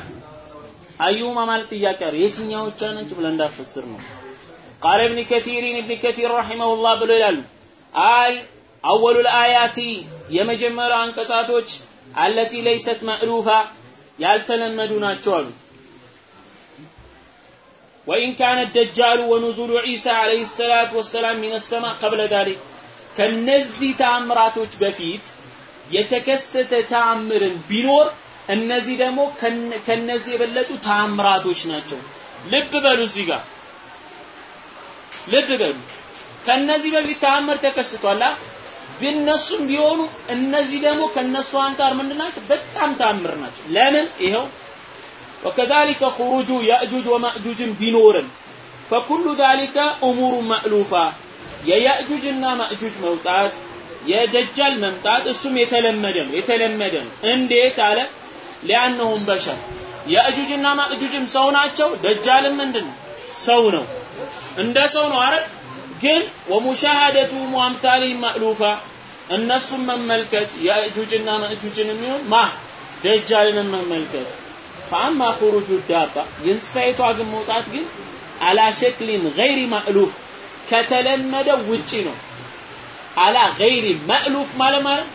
B: አዩሁማ ማለት ጥያቄ ነው የትኛዎቹ ናቸው ብለን እንዳፈስር ነው ቃለ እብን ከሲሪን እብን ከሲር ረሒመሁላህ ብሎ ይላሉ። አይ አወሉል አያቲ የመጀመሪያው አንቀጻቶች አለቲ ለይሰት መዕሉፋ ያልተለመዱ ናቸው አሉ። ወኢን ካነ ደጃሉ ወኑዙሉ ዒሳ ዓለይሂ ሰላት ወሰላም ሚነ ሰማ ቀብለ ዛሊክ። ከነዚህ ተአምራቶች በፊት የተከሰተ ተአምርን ቢኖር እነዚህ ደግሞ ከነዚህ የበለጡ ተአምራቶች ናቸው። ልብ በሉ እዚህ ጋር። ልብ በሉ ከነዚህ በፊት ተአምር ተከስቷላ ቢነሱም ቢሆኑ እነዚህ ደግሞ ከነሱ አንጻር ምንድን ናቸው? በጣም ተአምር ናቸው። ለምን ይኸው ወከዛሊከ ኹሩጁ ያእጁጅ ወማእጁጅን ቢኖርም ፈኩሉ ዛሊከ እሙሩ ማእሉፋ የያእጁጅና ማእጁጅ መውጣት የደጃል መምጣት እሱም የተለመደ ነው የተለመደ ነው። እንዴት አለ ሊያነሁም በሸር ያእጁጅና ማእጁጅም ሰው ናቸው። ደጃልም ምንድን ሰው ነው። እንደ ሰው ነው አይደል? ግን ወሙሻሃደቱ ወአምሳሊሂም ማእሉፋ እነሱም መመልከት የእጁጅና ማእጁጅን የሚሆን ማ ደጃልንም መመልከት። ፈአማ ኹሩጁ ዳባ የእንስሳይቷ ግን መውጣት ግን አላ ሸክሊን ገይሪ ማእሉፍ ከተለመደው ውጪ ነው። አላ ገይሪ መእሉፍ ማለት ማለት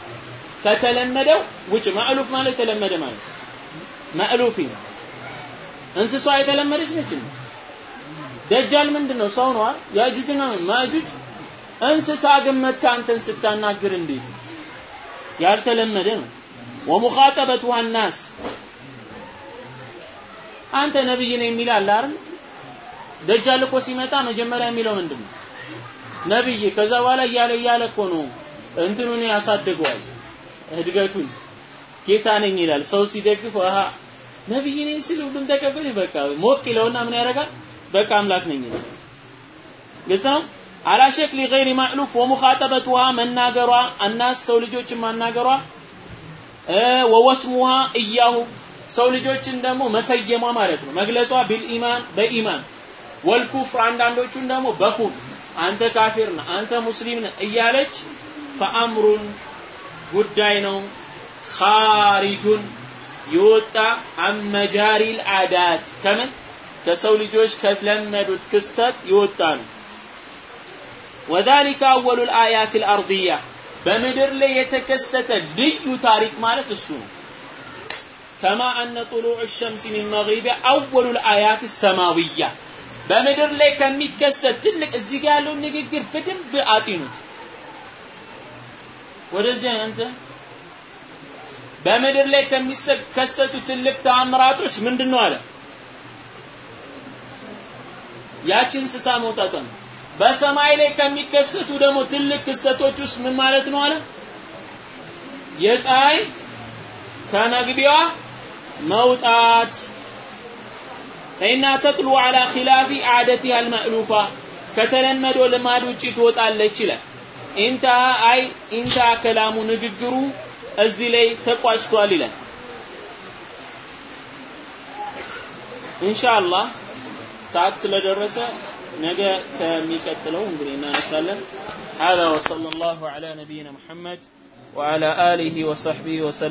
B: ከተለመደው ውጭ መእሉፍ ማለት የተለመደ ማለት መእሉፊ እንስሷ የተለመደች ነች ደጃል ምንድን ነው ሰው ነው? ያጁጅና ማጁጅ? እንስሳ ግን መታ አንተን ስታናግር እንዴት? ያልተለመደ ነው። ወሙኻጠበቱሃ ናስ አንተ ነብይ ነህ የሚል አለ አይደል? ደጃል እኮ ሲመጣ መጀመሪያ የሚለው ምንድን ነው ነብይ ከዛ በኋላ እያለ እያለ እኮ ነው እንትኑን ያሳድገዋል እድገቱን። ጌታ ነኝ ይላል። ሰው ሲደግፍ አሃ ነብይ ነኝ ሲል ሁሉም ተቀበል በቃ ሞቅ ይለውና ምን ያደርጋል በቃ አምላክ ነኝ ይላል ግልጽ ነው አላ ሸክሊ ገይሪ ማዕሉፍ ወሙኻጠበቱሃ መናገሯ አናስ ሰው ልጆችን ማናገሯ ወወስሙሃ እያሁ ሰው ልጆችን ደግሞ መሰየሟ ማለት ነው። መግለጿ ቢልኢማን በኢማን። ወልኩፍር አንዳንዶቹን ደግሞ በኩፍር አንተ ካፊር ነህ አንተ ሙስሊም ነህ እያለች ፈአምሩን ጉዳይ ነው። ኻሪጁን የወጣ አመጃሪል አዳት። ከምን ከሰው ልጆች ከተለመዱት ክስተት ነው ወዛሊከ አወሉ ልአያት ልአርድያ በምድር ላይ የተከሰተ ልዩ ታሪክ ማለት እሱ ነው። ከማ አነ ጡሉዕ ሸምስ ሚን መግሪቢያ አወሉ ልአያት ሰማዊያ በምድር ላይ ከሚከሰት ትልቅ እዚህ ጋር ያለውን ንግግር በደንብ አጢኑት። ወደዚህ አንተ በምድር ላይ ከሚከሰቱ ትልቅ ተአምራቶች ምንድን ነው አለ ያቺ እንስሳ መውጣቷ ነው። በሰማይ ላይ ከሚከሰቱ ደግሞ ትልቅ ክስተቶች ውስጥ ምን ማለት ነው አለ የፀሐይ ከመግቢያዋ መውጣት እና ተጥሉ አላ ኺላፊ አደቲሃ አልማዕሉፋ ከተለመደው ልማድ ውጪ ትወጣለች ይላል። ኢንታ አይ ኢንታ ከላሙ ንግግሩ እዚህ ላይ ተቋጭቷል ይላል። ኢንሻአላህ ሰዓት ስለደረሰ ነገ ከሚቀጥለው እንግዲህ እናነሳለን هذا وصلى الله على نبينا محمد وعلى آله وصحبه وسلم